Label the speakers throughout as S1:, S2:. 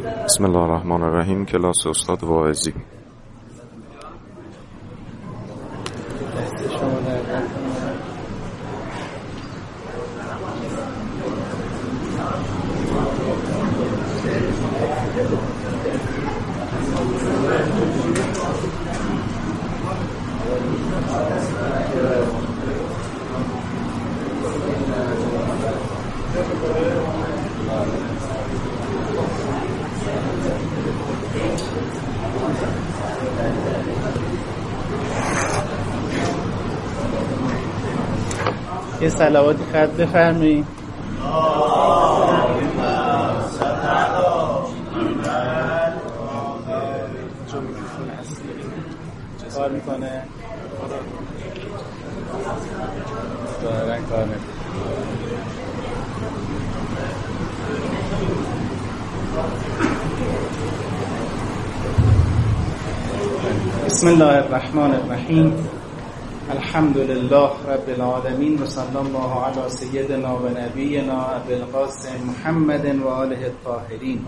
S1: بسم الله الرحمن الرحیم. کلاس استاد واعظی
S2: یه خط بفرمایید. کار می‌کنه؟ ظاهرا کار بسم الله الرحمن الرحیم. الحمد لله رب العالمین و صلی الله علی سیدنا و نبینا ابو القاسم محمد و آله الطاهرین.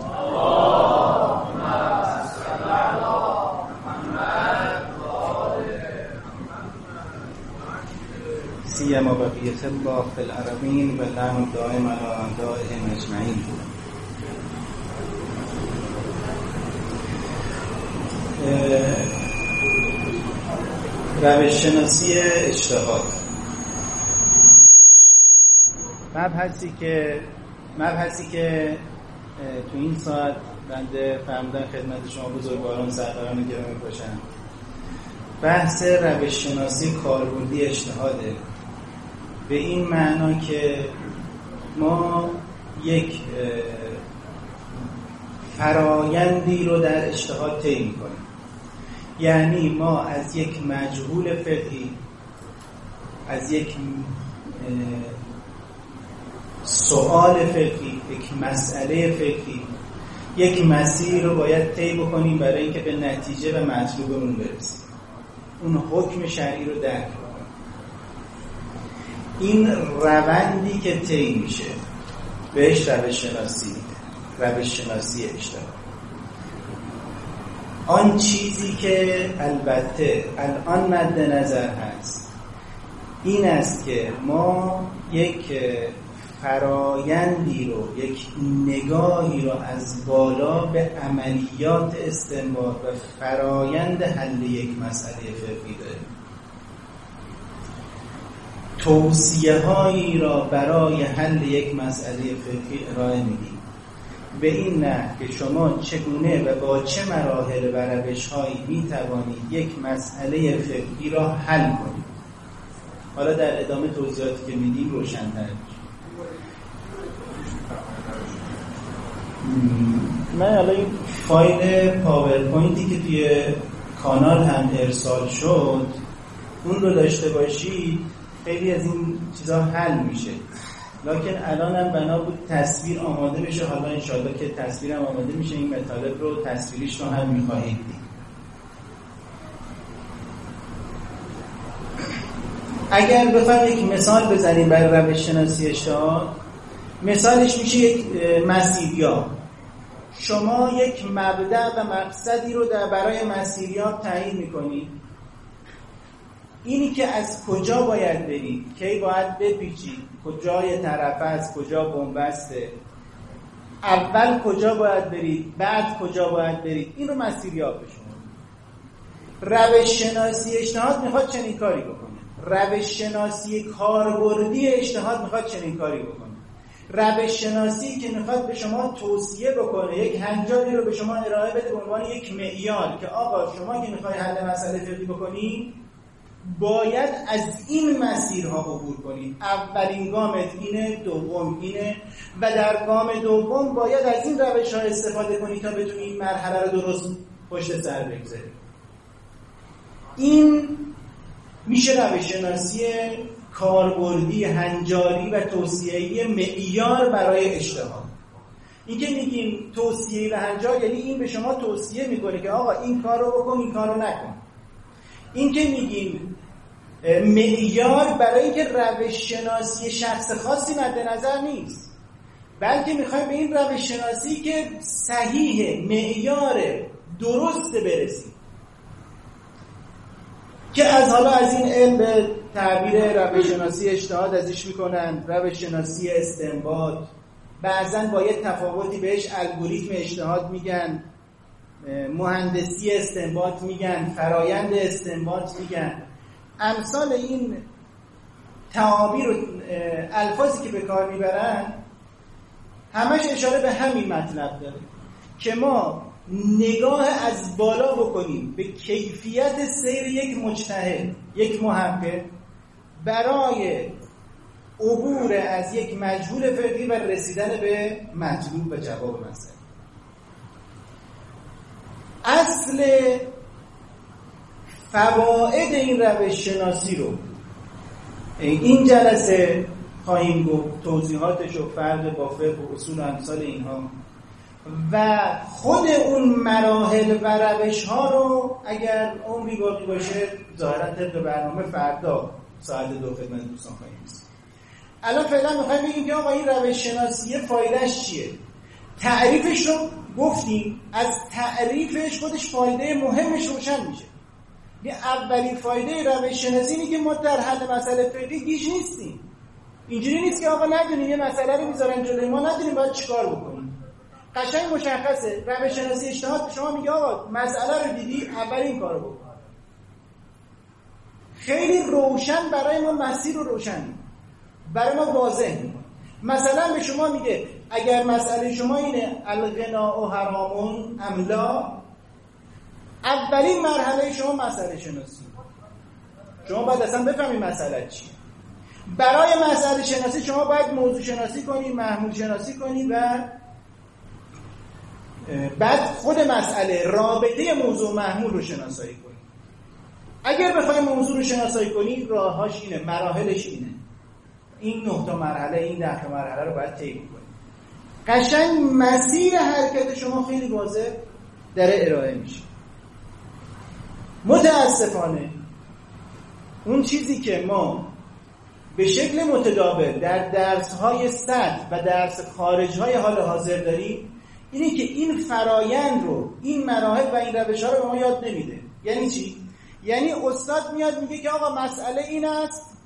S2: سیما بقیت الله فی العربین و لعن دائم علی اعدائهم اجمعین. روش شناسی اجتهاد مبحثی که مبحثی که تو این ساعت بنده فهمدن خدمت شما بزرگواران سروران گرامی باشن. بحث روش شناسی کاربردی اجتهاده. به این معنا که ما یک فرایندی رو در اجتهاد طی می‌کنیم. یعنی ما از یک مجهول فقهی از یک سوال فقهی یک مسئله فقهی یک مسیر رو باید طی بکنیم برای اینکه به نتیجه و مطلوبمون برسیم. اون حکم شرعی رو درک کنیم این روندی که طی میشه بهش روش شناسی روش شناسی اجتماعی. آن چیزی که البته الان مد نظر هست این است که ما یک فرایندی رو یک نگاهی رو از بالا به عملیات استنباط و فرایند حل یک مسئله فقهی داریم. توصیه هایی را برای حل یک مسئله فقهی ارائه میدیم. به این نه که شما چگونه و با چه مراحل و روش هایی می توانید یک مسئله فقهی را حل کنید؟ حالا در ادامه توضیحاتی که میدیم روشن‌تر من حالا این فایل PowerPoint ی که توی کانال هم ارسال شد اون رو داشته باشید خیلی از این چیزها حل میشه. لکن الان هم بنا بود تصویر آماده بشه. حالا انشالله که تصویر آماده میشه. این مطالب رو تصویریش رو هم می‌خواهید دید اگر بخوایم یک مثال بزنیم برای روش شناسی اشتهاد مثالش میشه یک مسیریاب. شما یک مبدع و مقصدی رو در برای مسیریاب تعیین می‌کنید. اینی که از کجا باید برید کی باید بپیچید کجای طرف است؟ کجا بنبسته اول کجا باید برید؟ بعد کجا باید برید؟ این رو مسیریاب شما روش شناسی اجتهاد می‌خواد چنین کاری بکنه. روش شناسی کاربردی اجتهاد می‌خواد چنین کاری بکنه. روش شناسی که می‌خواد به شما توصیه بکنه یک هنجاری رو به شما ارائه بده به عنوان یک معیار که آقا شما که می‌خوای حل مسئله فقهی بکنی باید از این مسیرها عبور کنید اولین گامت اینه دوم اینه و در گام دوم باید از این روش ها استفاده کنید تا بتونی این مرحله رو درست پشت سر بگذارید این میشه روش شناسی کاربردی هنجاری و توصیه‌ای معیار برای اجتهاد این که میگیم توصیه و هنجار یعنی این به شما توصیه می‌کنه که آقا این کار رو بکن این کار رو نکن. این که میگیم معیار برای اینکه روش شناسی شخص خاصی مد نظر نیست. بلکه می‌خوایم به این روش شناسی که صحیح معیار درست برسیم. که از حالا از این علم به تعبیر روش شناسی اجتهاد ازش می‌کنن روش شناسی استنباط. بعضا با یه تفاوتی بهش الگوریتم اجتهاد میگن مهندسی استنباط میگن فرایند استنباط میگن. امثال این تعابیر و الفاظی که به کار می‌برن همش اشاره به همین مطلب داره که ما نگاه از بالا بکنیم به کیفیت سیر یک مجتهد یک محقق برای عبور از یک مجهول فقهی و رسیدن به مطلوب و جواب مسئله. اصل فواید این روش شناسی رو این جلسه خواهیم گفت توضیحاتش و فرق با فقه و اصول و امثال اینها. و خود اون مراحل و روش ها رو اگر عمری باقی باشه ظاهرا طبق برنامه فردا ساعت دو خدمت دوستان خواهیم الان فعلا می‌خوایم بگیم که آقا این روش شناسی فایدهش چیه؟ تعریفش رو گفتیم از تعریفش خودش فایده مهمش روشن میشه. یه اولین فایده روش شناسی که ما در حل مسئله فقهی گیج نیستیم. اینجوری نیست که آقا ندونیم یه مسئله رو می‌ذارن جلوی ما ندونیم باید چیکار بکنیم. قشنگ مشخصه. روش شناسی اجتهاد شما میگه آقا مسئله رو دیدی اول این کارو بکن. خیلی روشن برای ما مسیر رو روشن برای ما واضح مثلا به شما میگه اگر مسئله شما اینه الغنا و حرامون املا اولین مرحله شما مسئله شناسی. شما باید اصلا بفهمید مسئله چی. برای مسئله شناسی شما باید موضوع شناسی کنید محمول شناسی کنید و بعد خود مسئله رابطه موضوع محمول رو شناسایی کنید اگر بخوای موضوع رو شناسایی کنید راهاش اینه مراحلش اینه. این نه تا مرحله این ده تا مرحله رو باید طی کنید قشنگ مسیر حرکت شما خیلی واضح در ارائه میشه. متاسفانه اون چیزی که ما به شکل متداول در درس های صد و درس خارج های حال حاضر داریم اینه که این فرایند رو این مراحل و این روش ها رو به ما یاد نمیده. یعنی چی؟ یعنی استاد میاد میگه که آقا مسئله این است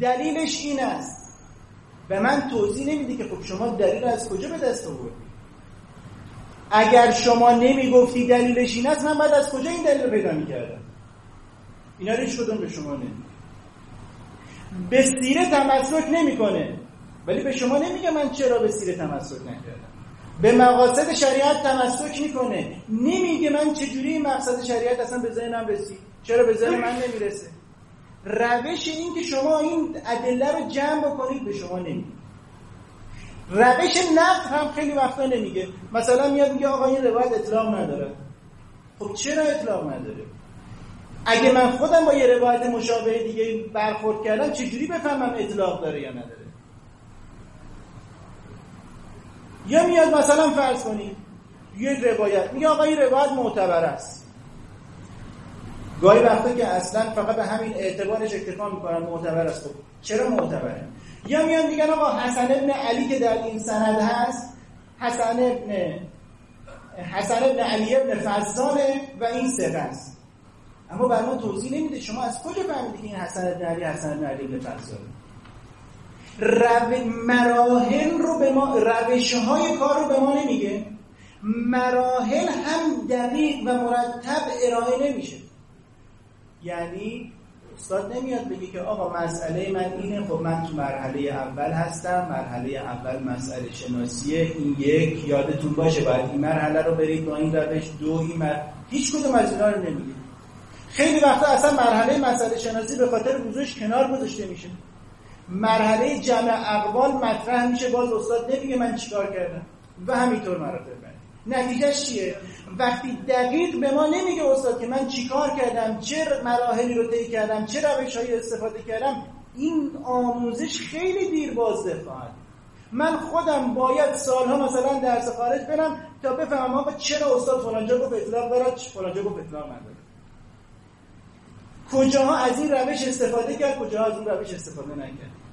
S2: دلیلش این است. و من توضیح نمیده که خب شما دلیل از کجا به دست آوردی؟ اگر شما نمی‌گفتی دلیلش این است من بعد از کجا این دلیل رو پیدا می‌کردم؟ اینا رو هیچ به شما نمیده به سیره تمسک نمی‌کنه. ولی به شما نمیگه من چرا به سیره تمسک نکردم. به مقاصد شریعت تمسک می‌کنه. نمیگه من چجوری مقصد شریعت اصلا به ذهنم رسید. چرا به ذهن من نمی‌رسه؟ روش این که شما این ادله رو جمع بکنید به شما نمیگه. روش نقد هم خیلی وقتا نمیگه. مثلا میاد میگه آقا این روایت اطلاق نداره. خب چرا اطلاق نداره؟ اگه من خودم با یه روایت مشابه دیگه برخورد کردم چجوری بفهمم اطلاق داره یا نداره؟ یا میاد مثلا فرض کنید یک روایت میگه آقا این روایت معتبر است. گاهی وقتا که اصلا فقط به همین اعتبارش اکتفا می‌کنن معتبر است. خب چرا معتبره؟ یا میان میگن آقا حسن ابن علی که در این سند هست حسن ابن حسن ابن علی ابن فضاله و این سر است اما بر ما توضیح نمیده شما از کجا فهمیدید این حسن ابن علی حسن ابن علی ابن فضاله رو... مراحل رو به ما روش های کار رو به ما نمیگه. مراحل هم دقیق و مرتب ارائه نمیشه. یعنی استاد نمیاد بگه که آقا مسئله من اینه خب من تو مرحله اول هستم مرحله اول مسئله شناسیه این یک یادتون باشه باید این مرحله رو برید با این روش دو این مر... هیچ کدوم از اینا رو نمیگه خیلی وقتا اصلا مرحله مسئله شناسی به خاطر وضوحش کنار گذاشته میشه. مرحله جمع اقوال مطرح میشه باز استاد نمیگه من چیکار کردم؟ و همینطور مراتب. نتیجهش چیه؟ وقتی دقیق به ما نمیگه استاد که من چیکار کردم چه مراحلی رو طی کردم چه روش استفاده کردم این آموزش خیلی دیر بازده خواهد. من خودم باید سالها مثلا درس خارج برم تا بفهمم آقا چرا استاد فلانجا گفت اطلاق دارد فلانجا گفت اطلاق نداره. کجاها از این روش استفاده کرد کجاها از این روش استفاده نکرد؟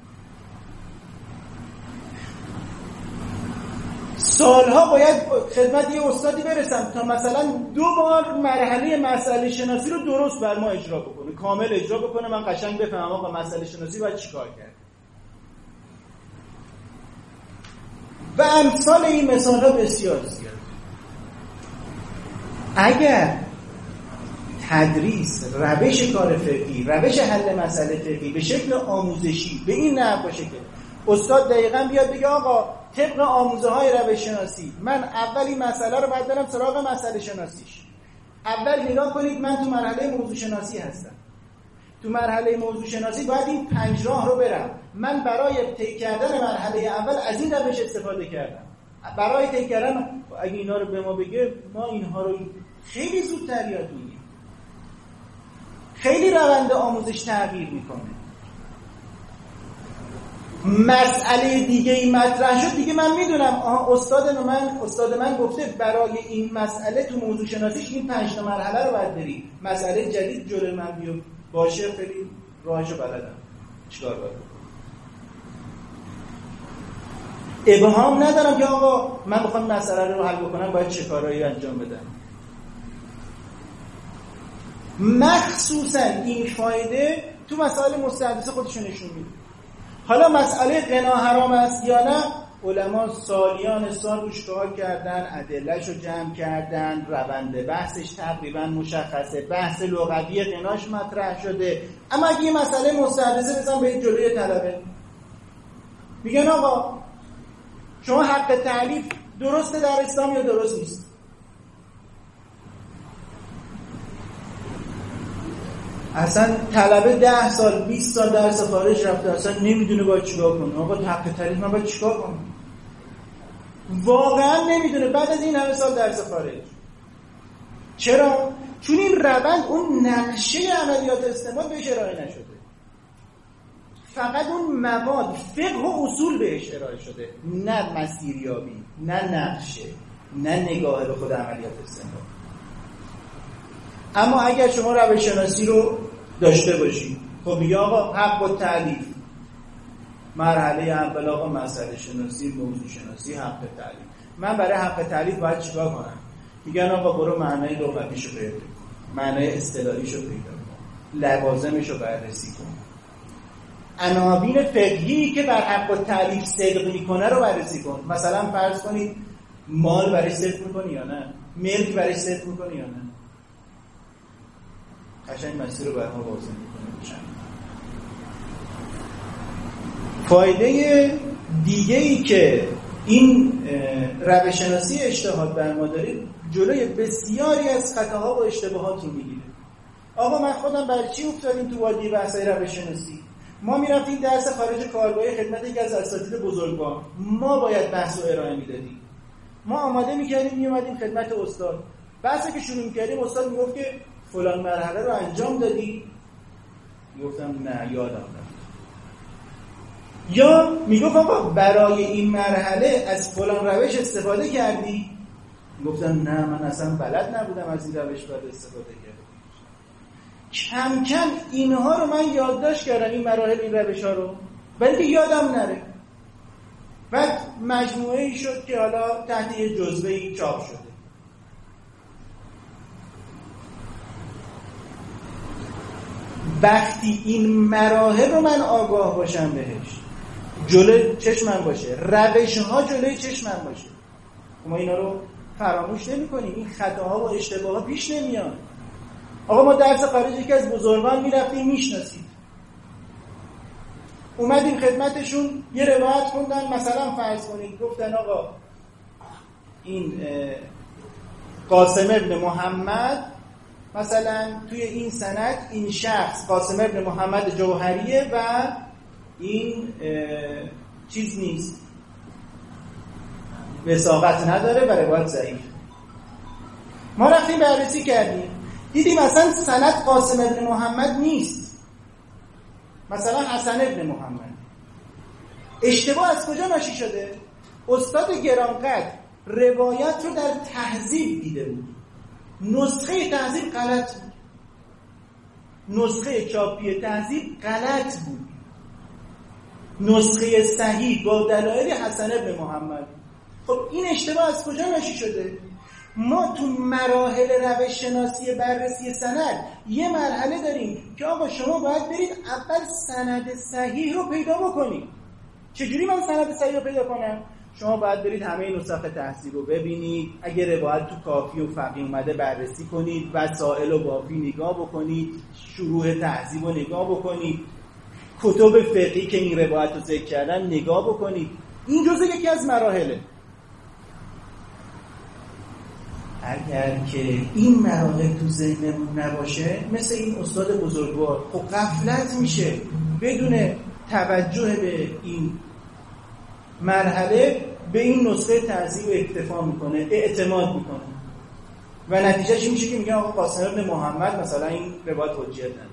S2: سالها باید خدمت یه استادی برسم تا مثلا دو بار مرحله مسئله شناسی رو درست بر ما اجرا بکنه. کامل اجرا بکنه. من قشنگ بفهمم آقا مسئله شناسی باید چیکار کرد. و امثال این مثال ها بسیار زیاد. اگر تدریس روش کار فقهی روش حل مسئله فقهی به شکل آموزشی به این نحو باشه که استاد دقیقا بیاد بگه آقا طبق آموزه های روش شناسی من اول این مسئله رو باید برم سراغ مسئله شناسیش. اول نگاه کنید من تو مرحله موضوع شناسی هستم. تو مرحله موضوع شناسی باید این پنج راه رو برم. من برای طی کردن مرحله اول از این روش استفاده کردم. برای طی کردن اگه اینا رو به ما بگه ما اینها رو خیلی زودتر یاد میگیم خیلی روند آموزش تغییر می‌کنه. مسئله دیگه این مطرح شد دیگه من می‌دونم. استاد من استاد من گفته برای این مسئله تو موضوع شناسیش این پنج مرحله رو باید بری. مسئله جدید جلوی من بیو باشه خیلی راهشو بلدم. چیکار باید ابهام ندارم که آقا من بخوام مسئله رو حل بکنم باید چه کارهایی انجام بدم. مخصوصا این فایده تو مسائل مستحدث خودشون نشون میده. حالا مسئله قنا حرام است یا نه؟ علما سالیان سال روش کار کردن ادلهش رو جمع کردن روند بحثش تقریبا مشخصه بحث لغوی قناش مطرح شده. اما اگه یه مسئله مستحدثه بزن به جلوی طلبه. میگن آقا شما حق تعلیف درسته در اسلام یا درست نیست؟ اصلا طلبه ده سال 20 سال درس خارج رفته اصلا نمی‌دونه باید چیکار کنه. آقا حق تعریف من باید چیکار کنم؟ واقعا نمی‌دونه. بعد از این همه سال درس خارج چرا؟ چون این روند اون نقشه عملیات استعمال بهش ارائه نشده. فقط اون مواد فقه و اصول بهش ارائه شده. نه مسیریابی نه نقشه نه نگاه به خود عملیات استعمال اما اگر شما روش شناسی رو داشته باشید خب میگه آقا حق و تعلیف مرحله اول آقا مسئله شناسی موضوع شناسی حق تعلیف من برای حق تعلیف باید چیکار کنم؟ میگن آقا برو معنای لغویشو پیدا کن. معنای اصطلاحیشو پیدا کن. لوازمشو بررسی کن. عناوین فقهی که بر حق و تعلیف صدق می‌کنه رو بررسی کن. مثلا فرض کنید مال برای صدق می‌کنی یا نه؟ ملک برای صدق می‌کنی یا نه؟ قشنگ مسیر رو برای ما واضح می‌کنه فایده دیگه ای که این روش شناسی اجتهاد بر ما دارید جلوی بسیاری از خطاها و اشتباهات رو می‌گیره. آقا من خودم برای چی افتادیم تو وادی بحثای روش شناسی ما می‌رفتیم درس خارج کارگاهی خدمت یکی از اساتید بزرگوار ما باید بحث و ارائه می‌دادیم. ما آماده می‌کردیم میومدیم خدمت استاد. بحثی که شروع می‌کردیم استاد می‌گفت که فلان مرحله رو انجام دادی؟ گفتم نه یادم رفت. یا می‌گفت آقا برای این مرحله از فلان روش استفاده کردی؟ گفتم نه من اصلا بلد نبودم از این روش باید استفاده کردم. کم کم اینها رو من یادداشت کردم این مراحل این روش ها رو. ولی یادم نره. بعد مجموعه ای شد که حالا تحت یه جزوه ای چاپ شده. وقتی این مراحل رو من آگاه باشم بهش. جلوی چشمم باشه. روش ها جلوی چشمم باشه. ما اینا رو فراموش نمی کنیم این خطاها و اشتباه پیش نمیاد. آقا ما درس خارج که از بزرگان می‌رفتیم می‌شناسید اومدیم خدمتشون یه روایت خوندن. مثلا فرض کنید گفتن آقا این قاسم ابن محمد مثلا توی این سند این شخص قاسم ابن محمد جوهریه و این چیز نیست. وساقت نداره و روایت ضعیف. ما رفتیم بررسی کردیم. دیدیم مثلا سند قاسم ابن محمد نیست. مثلا حسن ابن محمد. اشتباه از کجا ناشی شده؟ استاد گرانقدر روایت رو در تهذیب دیده بود. نسخه تهذیب غلط بود. نسخه چاپی تهذیب غلط بود. نسخه صحیح با دلایل حسن ابن محمد. خب این اشتباه از کجا ناشی شده؟ ما تو مراحل روش شناسی بررسی سند یه مرحله داریم که آقا شما باید برید اول سند صحیح رو پیدا بکنید. چجوری من سند صحیح رو پیدا کنم؟ شما باید برید همه نسخه تحصیل رو ببینید. اگر روایت تو کافی و فقی اومده بررسی کنید. وسائل و بافی نگاه بکنید. شروع تحضیب رو نگاه بکنید. کتب فقهی که این روایت رو ذکر کردن نگاه بکنید. این جزء یکی از مراحله. اگر که این مراحل تو ذهنمون نباشه مثل این استاد بزرگوار خب قفلت میشه. بدون توجه به این مرحله به این نسخه تعذیب اکتفا می‌کنه اعتماد می‌کنه. و نتیجهش میشه که میگه آقا قاسم ابن محمد مثلا این روایت حجیت نداره.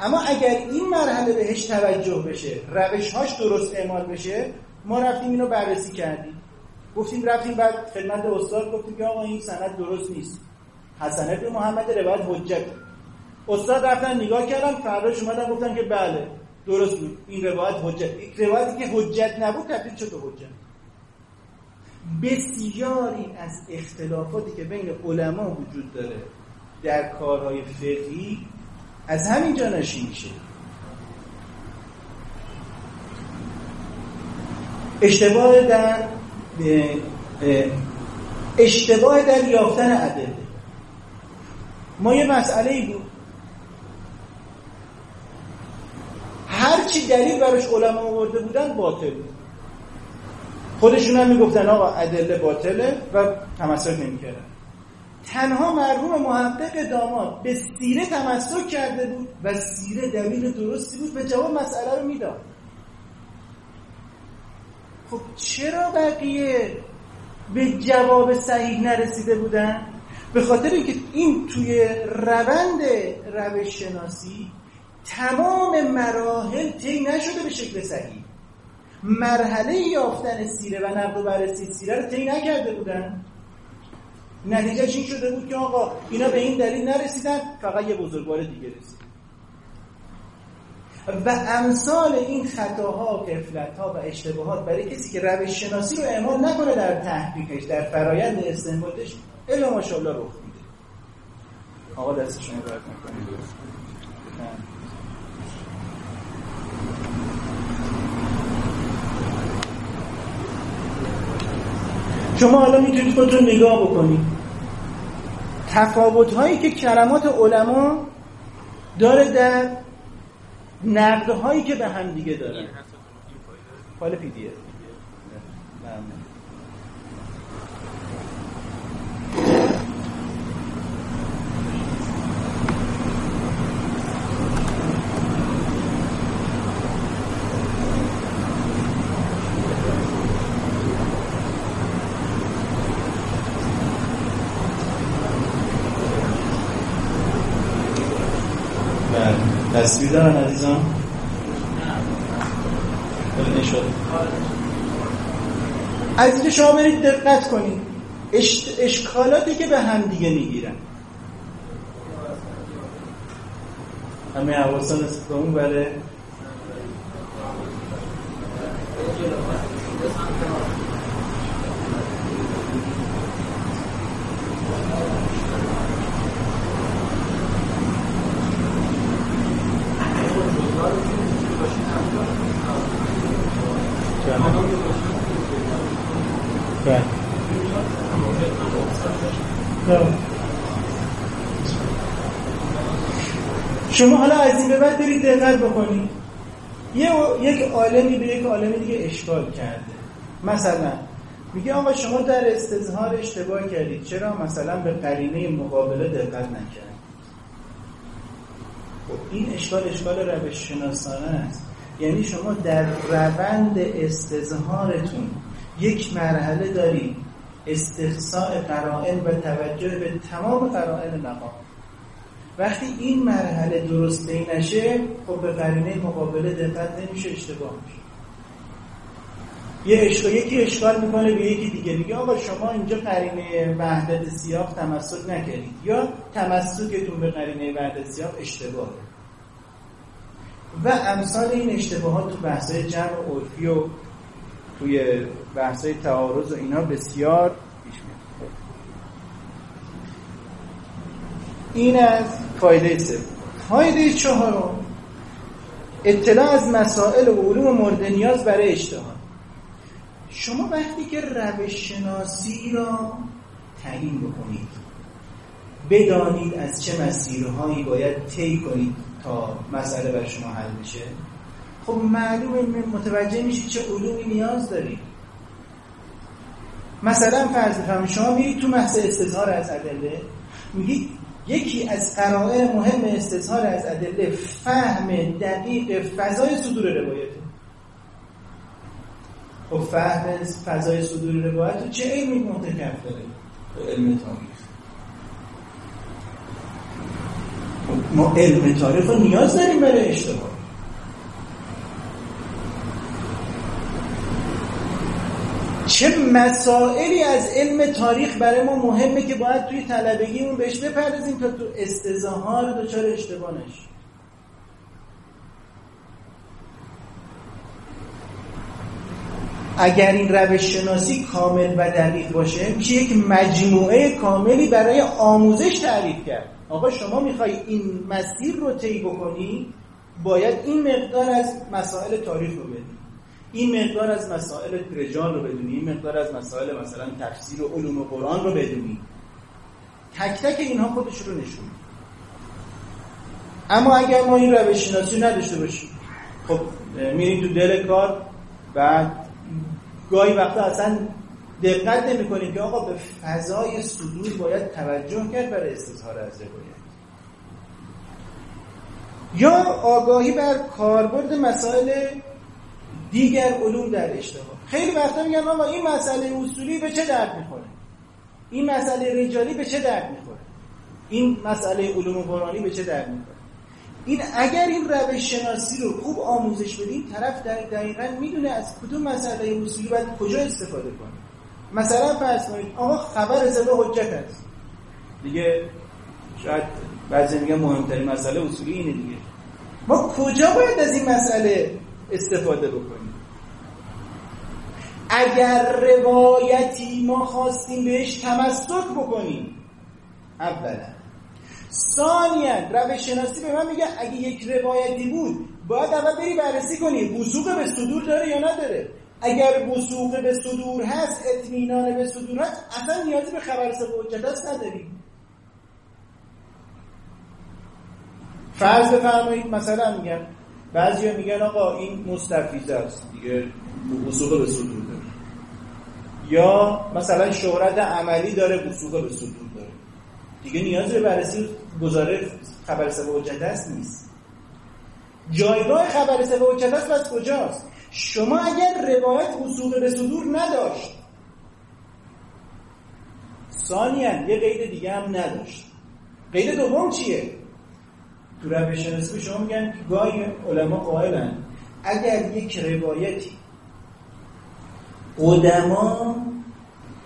S2: اما اگر این مرحله بهش توجه بشه روشهاش درست اعمال بشه ما رفتیم اینو بررسی کردیم. گفتیم رفتیم بعد خدمت استاد گفتیم که آقا این سند درست نیست. حسن ابن محمد روایت حجت. استاد رفتن نگاه کردن فرداش اومدن گفتن که بله درست بود. این روایت حجت. روایتی که حجت نبود تبدیل شد به حجت. بسیاری از اختلافاتی که بین علما وجود داره در کارهای فقهی از همین جا نشی میشه. اشتباه در اشتباه در یافتن ادله. ما یه مسئله ای بود هرچی دلیل براش علما آورده بودن باطل بود. خودشون هم می‌گفتن آقا ادله باطله و تمسک نمی‌کردن. تنها مرحوم محقق داماد به سیره تمسک کرده بود و سیره دلیل درستی بود به جواب مسئله رو می‌داد. خب چرا بقیه به جواب صحیح نرسیده بودن؟ به خاطر اینکه این توی روند روش شناسی تمام مراحل طی نشده به شکل صحیح. مرحله یافتن سیره و نقد و بررسی سیره رو طی نکرده بودن. نتیجه این شده بود که آقا اینا به این دلیل نرسیدن؟ فقط یه بزرگوار دیگه رسید. و امثال این خطاها و ها و اشتباهات برای کسی که روش شناسی رو اعمال نکنه در تحقیقش در فرایند استنباطش الا ماشاءالله رخ میده. آقا دست شما درد شما حالا می‌تونید خودتون نگاه بکنید. تفاوت هایی که کلمات علما داره در نقد هایی که به هم دیگه داره فایل پی دی تصویر دارن عزیزان از اینجا شما برید دقت کنید. اشکالاتی که به هم دیگه می‌گیرن. همه حواسان از اون بره شما حالا از این به بعد برید دقت بکنید. یه یک عالمی به یک عالمی دیگه اشکال کرده. مثلا میگه آقا شما در استظهار اشتباه کردید. چرا مثلا به قرینه مقابله دقت نکردید؟ خب این اشکال اشکال روش شناسانه است. یعنی شما در روند استظهارتون یک مرحله دارید. استقصاء قرائن و توجه به تمام قرائن مقام. وقتی این مرحله درست نشه خب به قرینه مقابله دقت نمیشه اشتباه میشه. یه اشکال یکی اشکال می‌کنه به یکی دیگه میگه آقا شما اینجا قرینه وحدت سیاق تمسک نکردید. یا تمسکتون به قرینه وحدت سیاق اشتباهه. و امثال این اشتباهات تو بحثای جمع عرفی و توی بحثای تعارض و اینا بسیار پیش میاد. این از فایده سوم فایده چهارم اطلاع از مسائل و علوم مورد نیاز برای اجتهاد شما وقتی که روش شناسی را تعیین بکنید بدانید از چه مسیرهایی باید طی کنید تا مسئله بر شما حل بشه خب معلومه متوجه میشید چه علومی نیاز دارید. مثلا فرض بفرمایید شما میرید تو بحث استظهار از ادله میگید یکی از قرائن مهم استظهار از ادله فهم دقیق فضای صدور روایته. خب فهم فضای صدور روایت چه علمی متکف داره؟ علم تاریخ. خب ما علم تاریخ رو نیاز داریم برای اشتباه. چه مسائلی از علم تاریخ برای ما مهمه که باید توی طلبگیمون بهش بپردازیم تا تو استظهار دچار اشتباه نشیم؟ اگر این روش شناسی کامل و دقیق باشه میشه یک مجموعه کاملی برای آموزش تعریف کرد. آقا شما می‌خوای این مسیر رو طی بکنی؟ باید این مقدار از مسائل تاریخ رو بدی این مقدار از مسائل رجال رو بدونی این مقدار از مسائل مثلا تفسیر و علوم و قرآن رو بدونی. تک تک اینها خودش رو نشون اما اگر ما این روش شناسی نداشته باشیم خب میریم تو دل کار بعد گاهی وقتا اصلا دقت نمی کنیم که آقا به فضای صدور باید توجه کرد برای استظهار از روایت. یا آگاهی بر کاربرد مسائل دیگر علوم در اشتباه. خیلی وقتا میگن آقا این مسئله اصولی به چه درد می‌خوره؟ این مسئله رجالی به چه درد می‌خوره؟ این مسئله علوم قرآنی به چه درد می‌خوره؟ این اگر این روش شناسی رو خوب آموزش بدیم طرف در دقیقا می‌دونه از کدوم مسئله اصولی باید کجا استفاده کنه. مثلا فرض کنید آقا خبر زده حجت است. دیگه شاید بعضی میگن مهمترین مسئله اصولی اینه دیگه. ما کجا باید از این مسئله استفاده بکنیم؟ اگر روایتی ما خواستیم بهش تمسک بکنیم. اولا. ثانیا روش شناسی به من میگه اگه یک روایتی بود باید اول بری بررسی کنی وثوق به صدور داره یا نداره. اگر وثوق به صدور هست اطمینان به صدور هست اصلا نیازی به خبر حجت هست نداریم فرض بفرمایید مثلا میگن بعضی میگن آقا این مستفیزه است. دیگه وثوق به صدور یا مثلا شهرت عملی داره وثوق به صدور داره. دیگه نیاز به بررسی گزاره خبر سبب حجت است نیست. جایگاه خبر سبب حجت است پس کجاست؟ شما اگر روایت وثوق به صدور نداشت ثانیا یه قید دیگه هم نداشت. قید دوم چیه؟ تو روش شما میگن که گاهی علما قائلن اگر یک روایتی قدما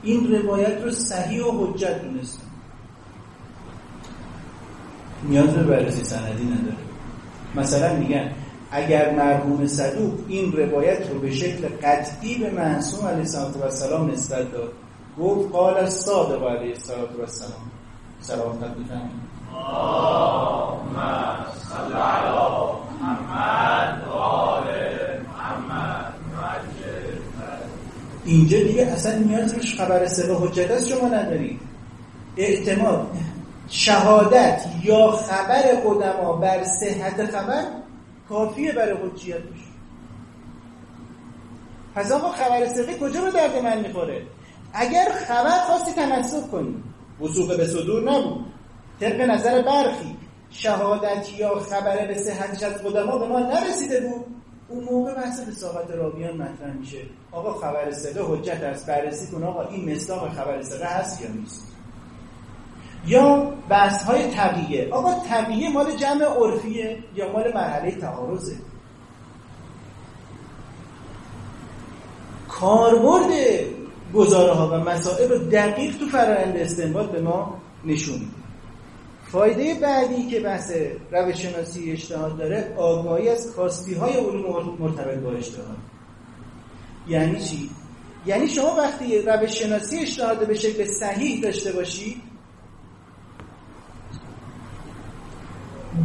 S2: این روایت رو صحیح و حجت دونستن. نیاز به بررسی سندی نداره. مثلا میگن اگر مرحوم صدوق این روایت رو به شکل قطعی به معصوم علیه السلام نسبت داد گفت قال صادق علیه السلام سلام بفهمید اینجا دیگه اصلا نیاز به خبر سبه حجت است شما ندارید اعتماد شهادت یا خبر قدما بر صحت خبر کافیه برای حجیتش پس آقا خبر صحیح کجا به درد من می‌خوره؟ اگر خبر خواستی تمسک کنی. وصوف به صدور نبود. طبق نظر برخی شهادت یا خبر به صحتش از قدما به ما نرسیده بود. اون موقع بحث ساقت راویان مطرح میشه. آقا خبر صدق حجت است. بررسی کن آقا این مصداق خبر صدق هست یا نیست؟ یا بحث های طبیعه. آقا طبیعه مال جمع عرفیه یا مال مرحله تعارضه؟ کاربرد گزاره ها و مسائل رو دقیق تو فرآیند استنباط به ما نشون فایده بعدی که بحث روش شناسی اجتهاد داره آگاهی از کاسبی های علوم مرتبط با اجتهاد یعنی چی؟ یعنی شما وقتی روش شناسی اجتهاد به شکل صحیح داشته باشید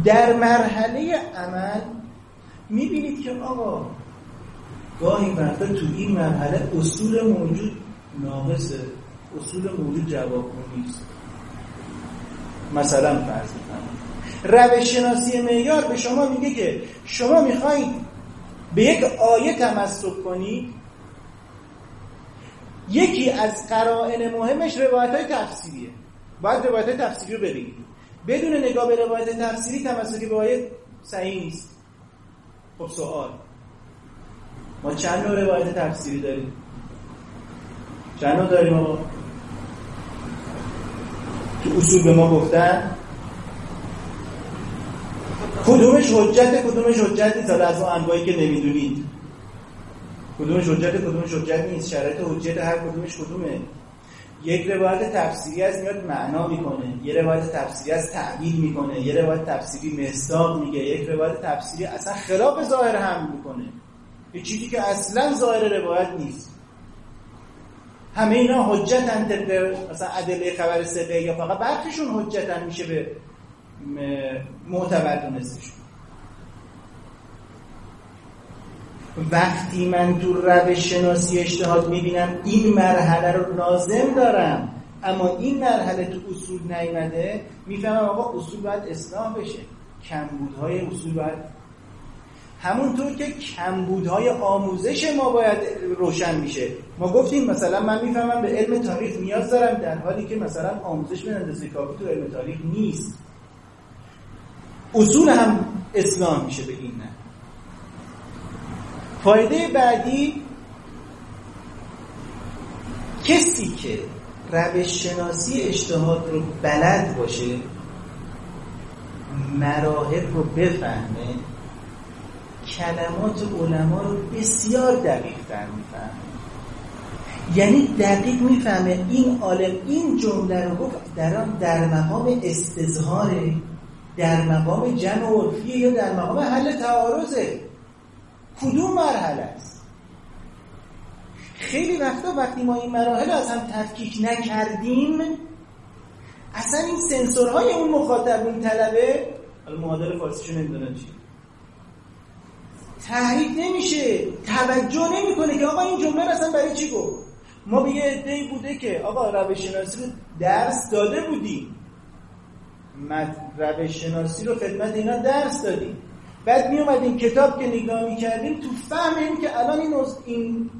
S2: در مرحله عمل می‌بینید که آقا گاهی وقتا تو این مرحله اصول موجود ناقصه اصول موجود جواب نیست. مثلا فرض روش شناسی معیار به شما میگه که شما می‌خواید به یک آیه تمسک کنید یکی از قرائن مهمش روایت های تفسیریه. باید روایت های تفسیری رو ببینید. بدون نگاه به روایت تفسیری تمسکی به آیه صحیح نیست. خب سوال. ما چند نوع روایت تفسیری داریم؟ چند نوع داریم آقا؟ تو اصول به ما گفتن؟ کدومش حجت کدومش حجت نیست از اون انواعی که نمی‌دونید. کدومش حجت کدومش حجت نیست. شرایط حجت هر کدومش کدومه. یک روایت تفسیری از میاد معنا می‌کنه. یه روایت تفسیری از تعبیر می‌کنه. یه روایت تفسیری مصداق میگه. یک روایت تفسیری اصلا خلاف ظاهر هم می‌کنه. یه چیزی که اصلا ظاهر روایت نیست. همه اینا حجتن طبق مثلا ادله خبر سقه یا فقط برخیشون حجتن میشه به معتبر دونستشون. وقتی من تو روش شناسی اجتهاد می‌بینم این مرحله رو لازم دارم. اما این مرحله تو اصول نیمده می‌فهمم آقا اصول باید اصلاح بشه. کمبودهای اصول باید همونطور که کمبودهای آموزش ما باید روشن میشه. ما گفتیم مثلا من می‌فهمم به علم تاریخ نیاز دارم در حالی که مثلا آموزش به اندازه کافی تو علم تاریخ نیست. اصول هم اسلام میشه به این نه فایده بعدی کسی که روش شناسی اجتهاد رو بلد باشه مراحل رو بفهمه کلمات علما رو بسیار دقیق تر می‌فهمه. یعنی دقیق می‌فهمه این عالم این جمله رو گفت در در مقام استظهاره در مقام جمع یا در مقام حل تعارضه. کدوم مرحله است؟ خیلی وقتا وقتی ما این مراحل از هم تفکیک نکردیم اصلا این سنسورهای اون مخاطب اون طلبه حالا معادل فارسیشو نمی‌دونم چی. تحریک نمیشه توجه نمی‌کنه که آقا این جمله اصلا برای چی گفت؟ ما به یه عده‌ای بوده که آقا روش شناسی رو درس داده بودیم. روش شناسی رو خدمت اینا درس دادیم. بعد می اومدیم کتاب که نگاه می کردیم تو فهم این که الان این, این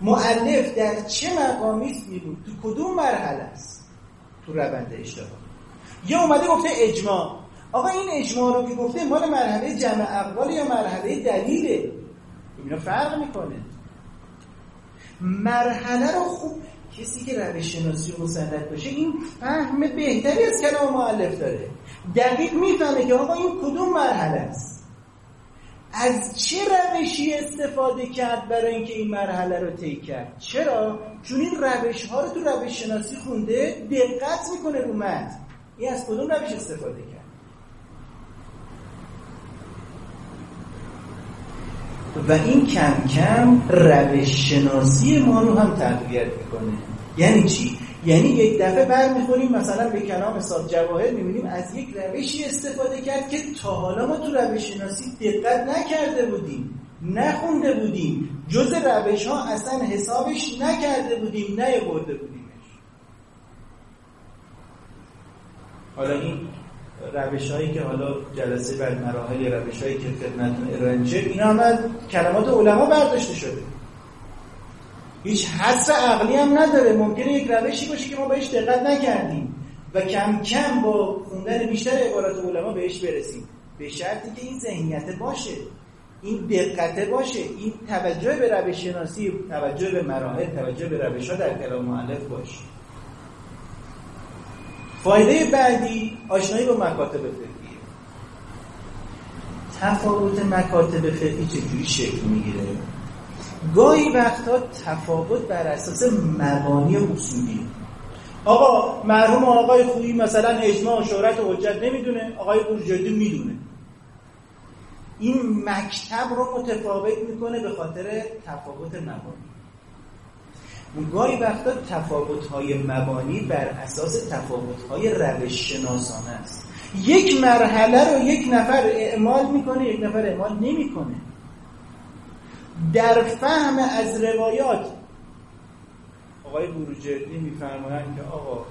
S2: معلف در چه مقامی است بود؟ تو کدوم مرحله است؟ تو روند اشتباه یا اومده گفته اجماع. آقا این اجماع رو که گفته مال مرحله جمع اقوال یا مرحله دلیله؟ اینا فرق می‌کنه. مرحله رو خوب کسی که روش شناسی مسلط باشه این فهم بهتری از کلام معلف داره. دقیق می‌فهمه که آقا این کدوم مرحله است؟ از چه روشی استفاده کرد برای اینکه این مرحله رو طی کرد؟ چرا؟ چون این روش ها رو تو روش شناسی خونده دقت می‌کنه رو متن. این از کدوم روش استفاده کرد؟ و این کم کم روش شناسی ما رو هم تقویت می‌کنه. یعنی چی؟ یعنی یک دفعه برمیخوریم مثلا به کلام صاحب جواهر می‌بینیم از یک روشی استفاده کرد که تا حالا ما تو روش شناسی دقت نکرده بودیم نخونده بودیم. جز روش ها اصلا حسابش نکرده بودیم نیاورده بودیمش. حالا این روش هایی که حالا جلسه بعد مراحل روش هایی که خدمتتون ارائه میشه اینا هم از کلمات علما برداشته شده. هیچ حس عقلی هم نداره. ممکنه یک روشی باشه که ما بهش دقت نکردیم و کم کم با خوندن بیشتر عبارات علما بهش برسیم. به شرطی که این ذهنیت باشه این دقت باشه این توجه به روش شناسی توجه به مراحل توجه به روش ها در کلام معلف باشه. فایده بعدی آشنایی با مکاتب فقهی. تفاوت مکاتب فقهی چجوری شکل می‌گیره؟ گاهی وقتا تفاوت بر اساس مبانی اصولی. آقا مرحوم آقای خویی مثلا اجماع و شهرت و حجت نمی‌دونه آقای بورژردی می‌دونه. این مکتب رو متفاوت می‌کنه به خاطر تفاوت مبانی. گاهی وقتا تفاوت های مبانی بر اساس تفاوت های روش شناسانه است. یک مرحله رو یک نفر اعمال می‌کنه یک نفر اعمال نمی‌کنه. در فهم از روایات آقای بروجردی میفرمایند که آقا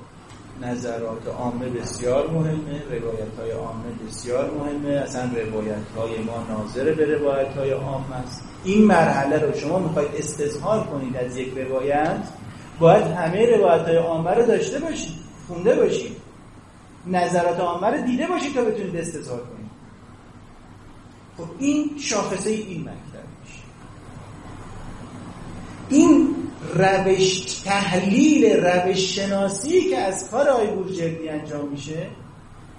S2: نظرات عامه بسیار مهمه روایت های عامه بسیار مهمه. اصلا روایت های ما ناظر به روایت های عام است. این مرحله رو شما می‌خواید استظهار کنید از یک روایت باید همه روایت های عامه رو داشته باشید خونده باشید. نظرات عامه دیده باشید تا بتونید استظهار کنید. خب این شاخصه این مکتب میشه. این روش تحلیل روش شناسی که از کار آی بورجردی انجام میشه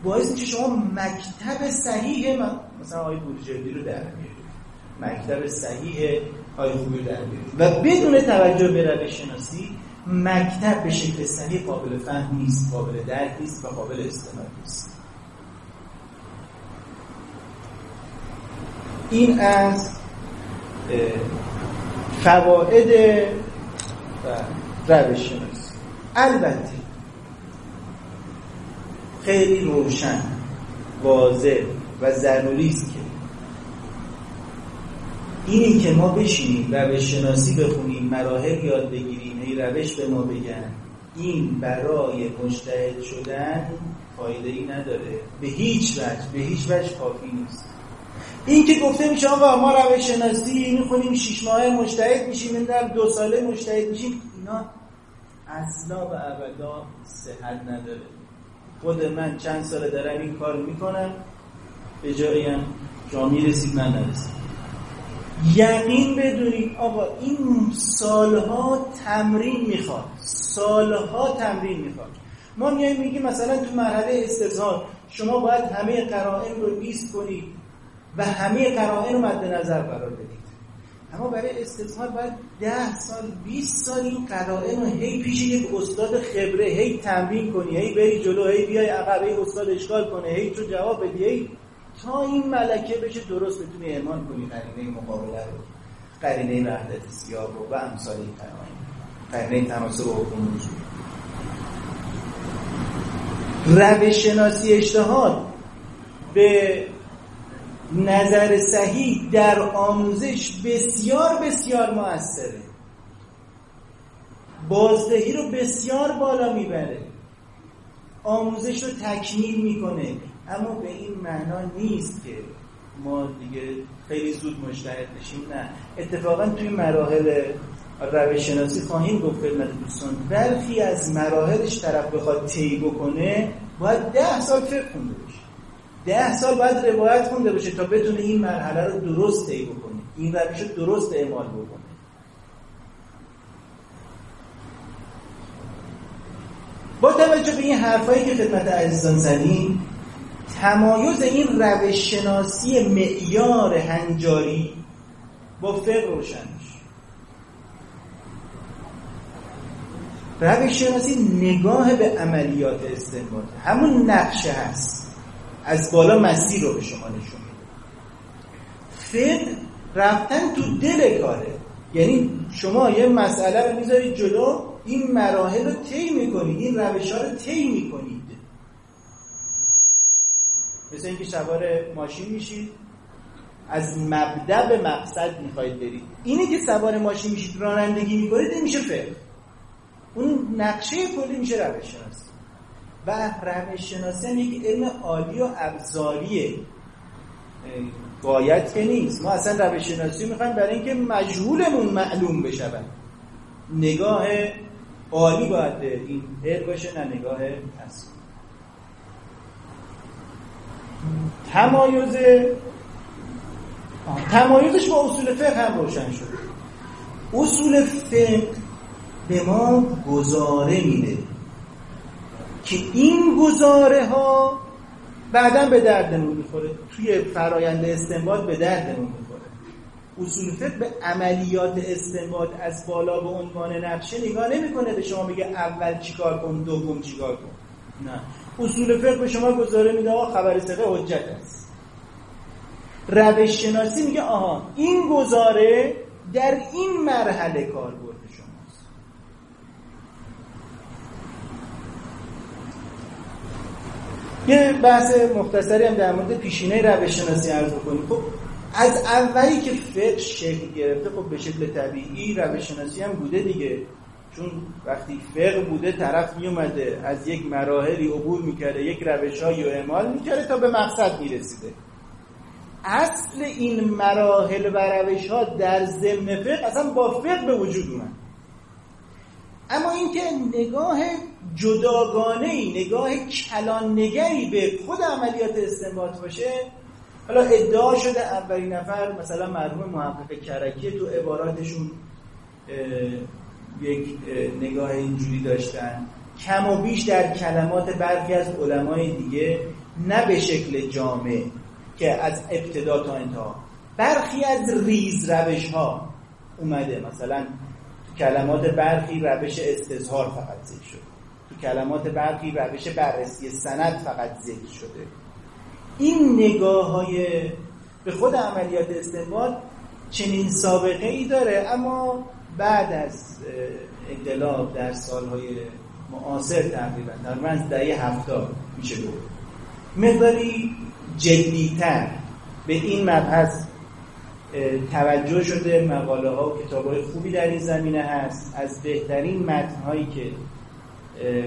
S2: باعث میشه شما مکتب صحیح مثلا آی بورجردی رو در مکتب صحیح آی خوبی در و بدون توجه به روش شناسی مکتب به شکل صحیح قابل فهم نیست قابل درک نیست و قابل استفاده نیست. این از فواید و روش شناسی. البته خیلی روشن واضح و ضروری است که اینی که ما بشینیم روش شناسی بخونیم مراحل یاد بگیریم هی روش به ما بگن. این برای مجتهد شدن فایده ای نداره. به هیچ وجه به هیچ وجه کافی نیست. این که گفته میشه آقا ما روش شناسی می‌خونیم شیش ماه مجتهد میشیم در دو ساله مجتهد میشیم اینا اصلا و ابدا صحت نداره. خود من چند ساله دارم این کار می‌کنم به جایی هم جا می‌رسید من نرسید یقین بدونید آقا این سالها تمرین می‌خواد سالها تمرین می‌خواد. ما میایم میگیم مثلا تو مرحله استظهار شما باید همه قرائن رو لیست کنید و همه قرائن رو مد نظر قرار بدید. اما برای استظهار باید ده سال 20 سال این قرائن رو هی پیش یک استاد خبره هی تمرین کنی هی بری جلو هی بیای عقب هی استاد اشکال کنه هی تو جواب بدی هی تا این ملکه بشه درست بتونی ایمان کنی قرینه مقابله رو قرینه وحدت سیاه رو و امثال این قرینه تناسب و حکم روش شناسی اجتهاد به نظر صحیح در آموزش بسیار بسیار موثره. بازدهی رو بسیار بالا می‌بره. آموزش رو تکمیل می‌کنه. اما به این معنا نیست که ما دیگه خیلی زود مجتهد بشیم نه. اتفاقا توی مراحل روش شناسی خواهیم گفت خدمت دوستان برخی از مراحلش طرف بخواد طی بکنه باید ده سال فکر خونده بشه. ده سال باید روایت خونده باشه تا بتونه این مرحله رو درست طی بکنه. این روش رو درست اعمال بکنه. با توجه به این حرفایی که خدمت عزیزان زدیم تمایز این روش شناسی معیار هنجاری با فقه روشن روش شناسی نگاه به عملیات استنباط همون نقشه هست. از بالا مسیر رو به شما نشون میده. فقه رفتن تو دل کاره. یعنی شما یه مسئله رو می‌ذارید جلو این مراحل رو طی می‌کنید این روش ها رو طی می‌کنید مثل اینکه سوار ماشین میشید از مبدع به مقصد می‌خواید برید اینه که سوار ماشین میشید رانندگی می‌کنید میشه فقه اون نقشه کلی میشه روش شناسی و روش شناسی هم یک علم عالی و ابزاریه. باید که نیست. ما اصلا روش شناسی می‌خوایم برای اینکه مجهولمون معلوم بشود. نگاه عالی باید این علم باشه نه نگاه تصویر تمایز تمایزش با اصول فقه هم روشن شد. اصول فقه به ما گزاره میده که این گزاره ها بعدا به دردمون می‌خوره. توی فرایند استنباط به دردمون می‌خوره. اصول فقه به عملیات استنباط از بالا به عنوان نقشه نگاه نمی‌کنه به شما میگه اول چیکار کن دوم چیکار کن. نه. اصول فقه به شما گزاره میده آقا خبر ثقه حجت است. روش شناسی میگه آها این گزاره در این مرحله کار برده شماست. یه بحث مختصری هم در مورد پیشینه روش شناسی عرض کنیم خب از اولی که فقه شکل گرفته خب به شکل طبیعی روش شناسی هم بوده دیگه. چون وقتی فقه بوده طرف می اومده از یک مراحلی عبور می‌کرده یک روش رو اعمال می‌کرده تا به مقصد می‌رسیده. اصل این مراحل و روش ها در ضمن فقه اصلا با فقه به وجود اومد. اما اینکه نگاه جداگانه ای نگاه کلان نگری به خود عملیات استنباط باشه حالا ادعا شده اولین نفر مثلا مرحوم محقق کرکی تو عباراتشون یک نگاه اینجوری داشتن. کم و بیش در کلمات برخی از علمای دیگه نه به شکل جامع که از ابتدا تا انتها. برخی از ریز روش ها اومده. مثلا تو کلمات برخی روش استظهار فقط ذکر شده. تو کلمات برخی روش بررسی سند فقط ذکر شده. این نگاه های به خود عملیات استنباط چنین سابقه ای داره اما بعد از انقلاب در سالهای معاصر تقریبا در از دهه هفتاد میشه گفت. مقداری جدیتر به این مبحث توجه شده. مقاله ها و کتاب های خوبی در این زمینه هست. از بهترین متن هایی که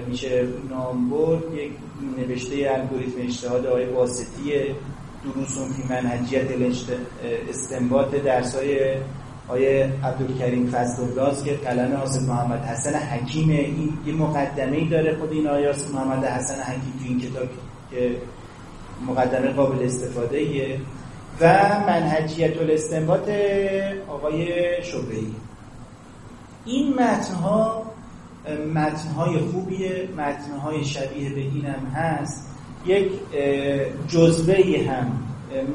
S2: میشه نام برد یک نوشته الگوریتم اجتهاد آقای واسطی دروسون فی منهجیت استنباط درسای آقای عبدالکریم فضل که قلم آصف محمد حسن حکیم این یه مقدمه داره خود این آقای آصف محمد حسن حکیم تو این کتاب که مقدمه قابل استفاده ایه و منهجیت الاستنباط آقای شبهی این متنها متنهای خوبیه متنهای شبیه به اینم هست. یک جزوه هم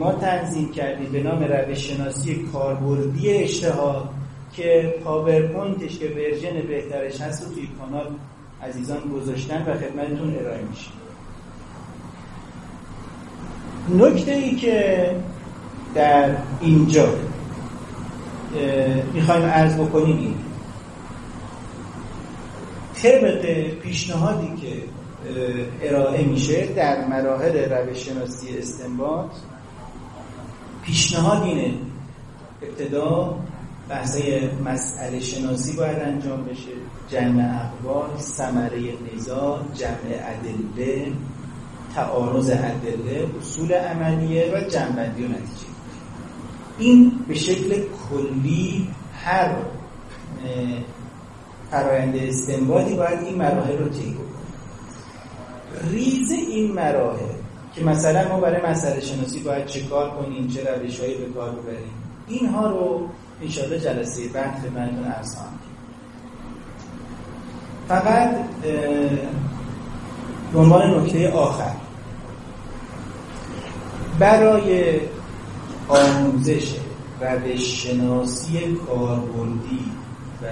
S2: ما تنظیم کردیم به نام روش شناسی کاربردی اجتهاد که PowerPoint ش که version بهترش هست و توی کانال عزیزان گذاشتن و خدمتتون ارائه میشه نکته ای که در اینجا می‌خوایم عرض بکنیم این طبق پیشنهادی که ارائه میشه در مراحل روش شناسی استنباط پیشنهاد اینه. ابتدا بحثای مسئله شناسی باید انجام بشه. جمع اقوال ثمره نزاع جمع ادله تعارض ادله اصول عملیه و جنبندی و نتیجه. این به شکل کلی هر فرایند استنباطی باید این مراحل رو طی ریز این مراحل که مثلا ما برای مسئله شناسی باید چه کار کنیم چه روشهایی به کار ببریم. اینها رو انشاءالله جلسه بعد خدمتتون ارز فقط به عنوان نکته آخر. برای آموزش روش شناسی کاربردی و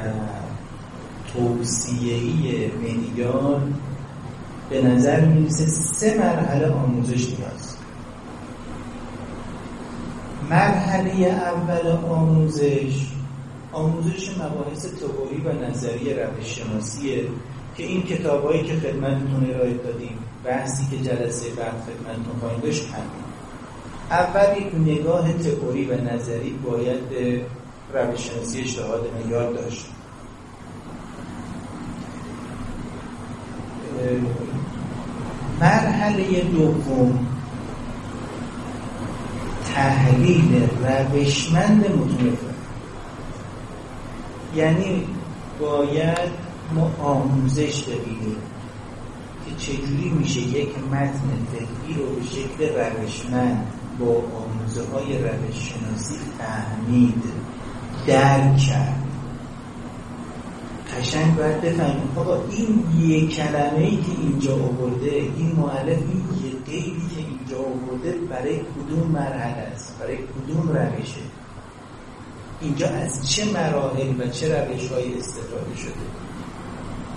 S2: توصیه‌ای معیار به نظر می‌رسه سه مرحله آموزش نیاز مرحله اول آموزش آموزش مباحث تئوری و نظری روش شناسیه که این کتابایی که خدمتتون ارائه دادیم بحثی که جلسه بعد خدمتتون خواهیم داشت همین. اول یک نگاه تئوری و نظری باید به روش شناسی اجتهاد معیار داشت. مرحله دوم. تحلیل روشمند متون یعنی باید ما آموزش ببینیم که چجوری میشه یک متن فقهی رو به شکل روشمند با آموزه های روش شناسی فهمید درک کرد. قشنگ باید بفهمیم. آقا این یه کلمه ای که اینجا آورده این معلف این یه قیدی که اینجا آورده برای کدوم مرحله است؟ برای کدوم روشه؟ اینجا از چه مراحل و چه روش های استفاده شده؟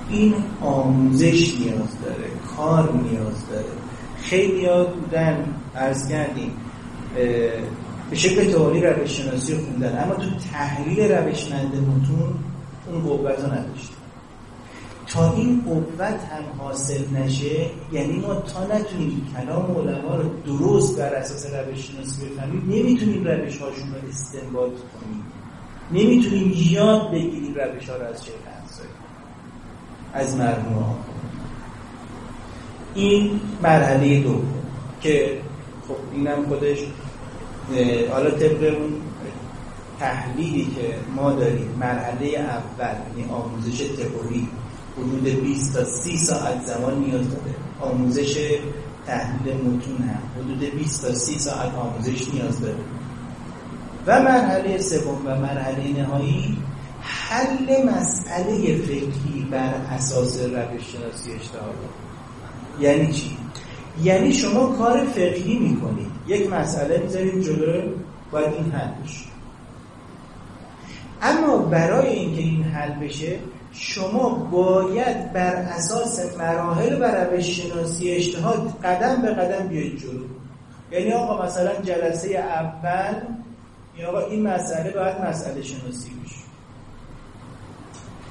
S2: این آموزش نیاز داره کار نیاز داره. خیلی ها بودن ارز کردیم به شکل تئوری روش شناسی خوندن اما تو تحلیل روشمند متون اون قوت رو نداشت تا این قوت هم حاصل نشه یعنی ما تا نتونیم کلام علما رو درست بر اساس روش شناسی بفهمیم نمی‌تونیم روش هاشون رو استنباط کنیم. نمی‌تونیم یاد بگیریم روش ها رو از شیخ از مرموم ها این مرحله دو که خب اینم خودش حالا طبق اون تحلیلی که ما داریم مرحله اول یعنی آموزش تئوری حدود 20 تا 30 ساعت زمان نیاز داره. آموزش تحلیل متون هم حدود 20 تا 30 ساعت آموزش نیاز داره. و مرحله سوم و مرحله نهایی حل مسئله فکری بر اساس روش شناسی اشتهار یعنی چی؟ یعنی شما کار فقهی می‌کنید. یک مسئله می‌ذارید جلو باید این حل بشه. اما برای اینکه این حل بشه شما باید بر اساس مراحل و روش شناسی اجتهاد قدم به قدم بیاید جلو. یعنی آقا مثلا جلسه اول یا آقا این مسئله باید مسئله شناسی بشه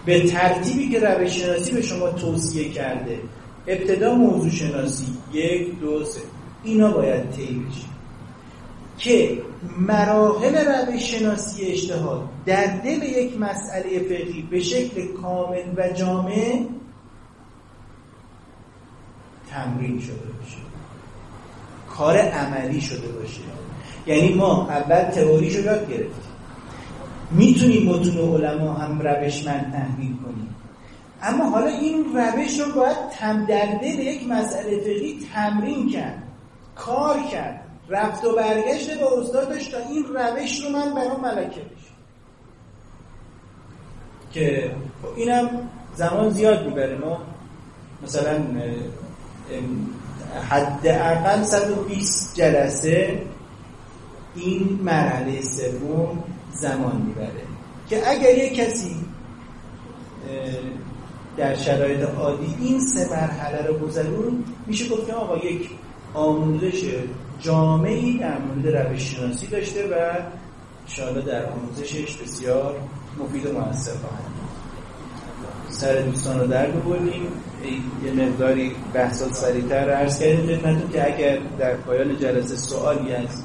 S2: به ترتیبی که روش شناسی به شما توصیه کرده ابتدا موضوع شناسی یک دو سه. اینا باید طی بشه. که مراحل روش شناسی اجتهاد در دل یک مسئله فقهی به شکل کامل و جامع تمرین شده باشه. کار عملی شده باشه. یعنی ما اول تئوری رو یاد گرفتیم. می‌تونیم متون علما هم روشمند تحلیل کنیم. اما حالا این روش رو باید تم در دل یک مسئله فقهی تمرین کرد کار کرد. رفت و برگشت با استادش تا این روش رو من برام ملکه بشه. که خب اینم زمان زیاد می‌بره ما مثلا حداقل 120 جلسه این مرحله سوم زمان می‌بره. که اگر یک کسی در شرایط عادی این سه مرحله رو گذرون میشه گفت که آقا یک آموزش جامعی در مورد روش شناسی داشته و انشاءالله در آموزشش بسیار مفید و موثر خواهد سر دوستان رو در ببریم یه مقداری بحثات سریعتر عرض کردیم خدمتتون که اگر در پایان جلسه سوالی از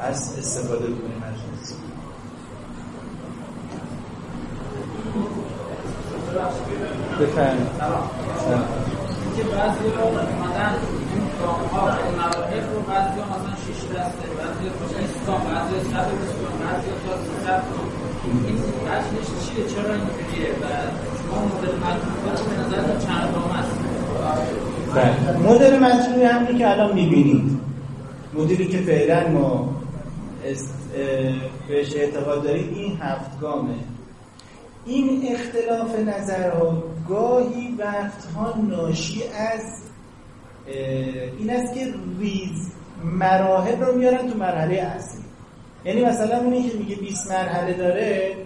S2: از استفاده کنیم از بفرمایید.
S3: که بعضی رو اومدن ها مدل
S2: مجموعی همونی که الان می‌بینید. مدلی که فعلا ما بهش اعتقاد داریم این هفت گامه. این اختلاف نظرها گاهی وقتها ناشی از این است که ریز مراحل رو میارن تو مرحله اصلی. یعنی مثلا اونی که میگه 20 مرحله داره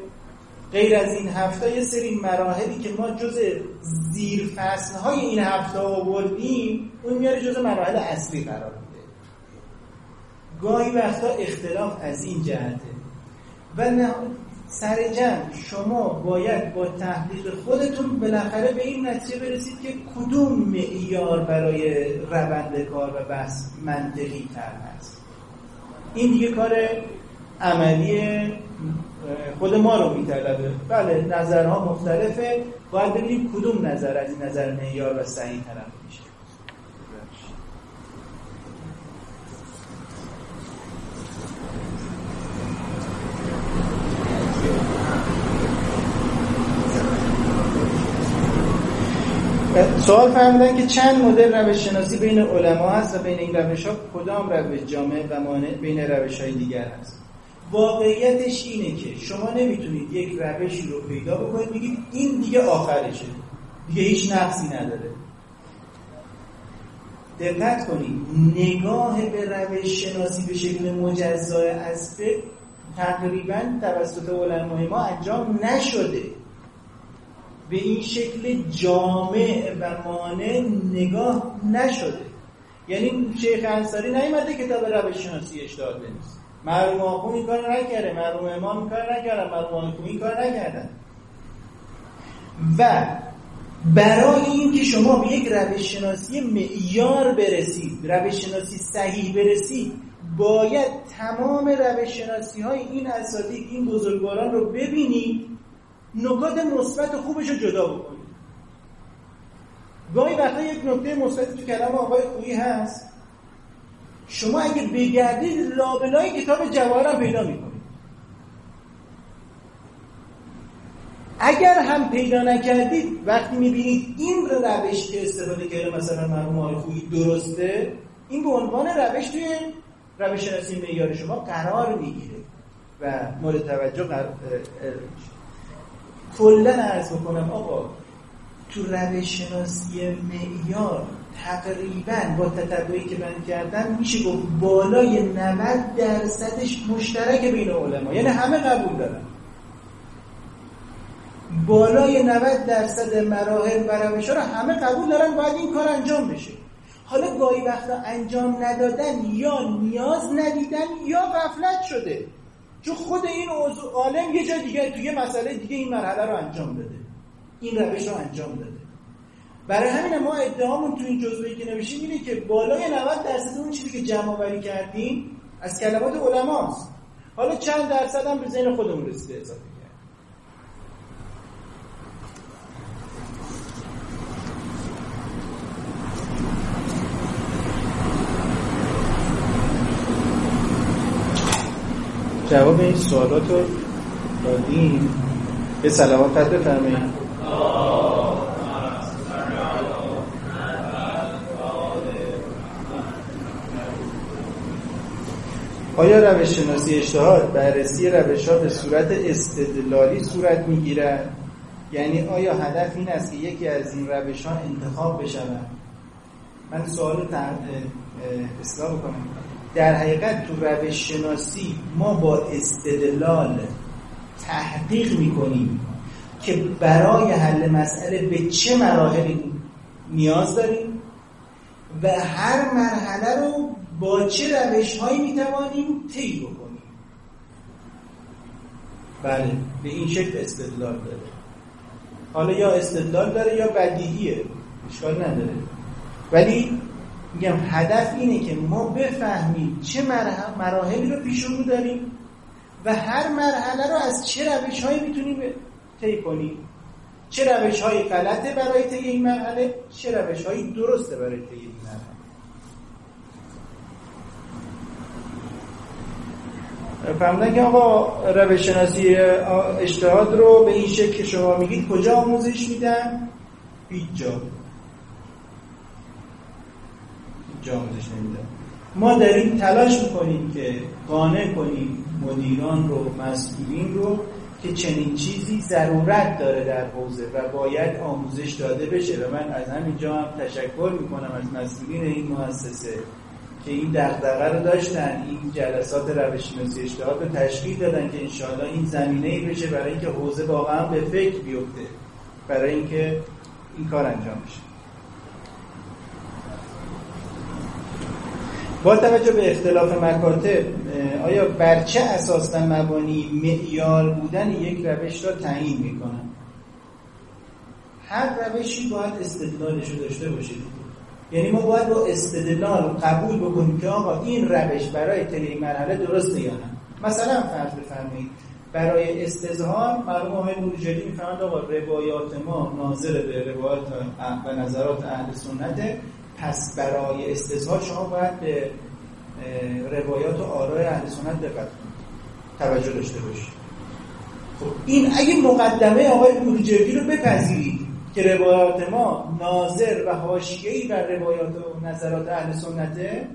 S2: غیر از این هفته یه سری مراحلی که ما جز زیر های این هفته آوردیم اون میاره جز مراحل اصلی قرار میده. گاهی وقتا اختلاف از این جهته. و سر جمع شما باید با تحلیل خودتون بالاخره به این نتیجه برسید که کدوم معیار برای روند کار و بحث منطقی تر هست این دیگه کار عملی خود ما رو میطلبه. بله نظرها مختلفه. باید ببینیم کدوم نظر از این نظر معیار و صحیح طرف میشه. سوال فرمودن که چند مدل روش شناسی بین علما هست و بین این روش ها کدام روش جامع و مانع بین روش های دیگر هست؟ واقعیتش اینه که شما نمی‌تونید یک روشی رو پیدا بکنید بگید این دیگه آخرشه. دیگه هیچ نقصی نداره. دقت کنید نگاه به روش شناسی به شکل مجزای از فکر تقریبا توسط علمای ما انجام نشده. به این شکل جامع و مانع نگاه نشده. یعنی شیخ انصاری نیومده کتاب روش شناسی اشتهاد بنویسه. مرحوم آخون این کار نکرده مرحوم امام این کار نکردن مرحوم آخون این کار نکردن. و برای اینکه شما به یک روش شناسی معیار برسید روش شناسی صحیح برسید باید تمام روش شناسی های این اساتید این بزرگواران رو ببینید نکات مثبت خوبش رو جدا بکنید گاهی وقتا یک نکته مثبت تو کلام آقای خویی هست. شما اگه بگردید لابلای کتاب جواهرم پیدا می‌کنید. اگر هم پیدا نکردید وقتی می‌بینید این روش که استفاده کرده مثلا مرحوم آقای خویی درسته این به عنوان روش توی روش شناسی معیار شما قرار می‌گیره و مورد توجه قرار کلا عرض بکنم آقا تو روش شناسی معیار تقریبا با تتبعی که من کردم میشه گفت بالای 90 درصدش مشترک بین علما یعنی همه قبول دارن. بالای 90 درصد مراحل و روش رو همه قبول دارن باید این کار انجام بشه. حالا گاهی وقتا انجام ندادن یا نیاز ندیدن یا غفلت شده. چون خود این عالم یه جا دیگه توی مسئله دیگه این مرحله رو انجام داده. این روش رو انجام داده. برای همین ما ادعامون تو این جزوهی که نوشیم اینه که بالای 90 درصد اون چیزی که جمع آوری کردیم از کلمات علماست. حالا چند درصد هم به ذهن خودمون رسیده اضافه جواب این سوالات رو دادیم. به سلامات قد بفرمایید. آیا روش شناسی اجتهاد بررسی روش ها به صورت استدلالی صورت می‌گیرد؟ یعنی آیا هدف این است که یکی از این روش ها انتخاب بشود؟ من سوال اصلاح بکنم. در حقیقت تو روش شناسی ما با استدلال تحقیق می‌کنیم که برای حل مسئله به چه مراحلی نیاز داریم و هر مرحله رو با چه روش هایی می‌توانیم طی بکنیم. بله به این شکل استدلال داره. حالا یا استدلال داره یا بدیهیه اشکال نداره. ولی میگم هدف اینه که ما بفهمیم چه مراحلی رو پیش رو داریم و هر مرحله رو از چه روش هایی می‌تونیم طی کنیم. چه روش های غلطه برای طی این مرحله چه روش هایی درسته برای طی این مرحله. فهمدن که آقا روش شناسی اجتهاد رو به این شکل که شما میگید کجا آموزش میدن؟ هیچ آموزش نمیدن. ما داریم تلاش می‌کنیم که قانع کنیم مدیران رو مسئولین رو که چنین چیزی ضرورت داره در حوزه و باید آموزش داده بشه. و من از همینجا هم تشکر می‌کنم از مسئولین این مؤسسه که این دغدغه رو داشتن این جلسات روش شناسی رو تشکیل دادن که انشاءالله این زمینه ای بشه برای اینکه حوزه واقعا به فکر بیفته برای اینکه این کار انجام بشه. با توجه به اختلاف مکاتب آیا بر چه اساس و مبانی معیار بودن یک روش را تعیین می‌کنن هر روشی باید استدلالش رو داشته باشید. یعنی ما باید با استدلال قبول بکنیم که آقا این روش برای طی مرحله درسته یا نه. مثلا فرض بفرمایید برای استظهار مرحوم آقای نورجلی می‌فهمند آقا روایات ما ناظر به روایات و نظرات اهل سنت پس برای استظهار شما باید به روایات و آرای اهل سنت دقت توجه داشته باشید. خب این اگه مقدمه آقای بروجردی رو بپذیرید که روایات ما ناظر و حاشیه‌ای بر روایات و نظرات اهل سنته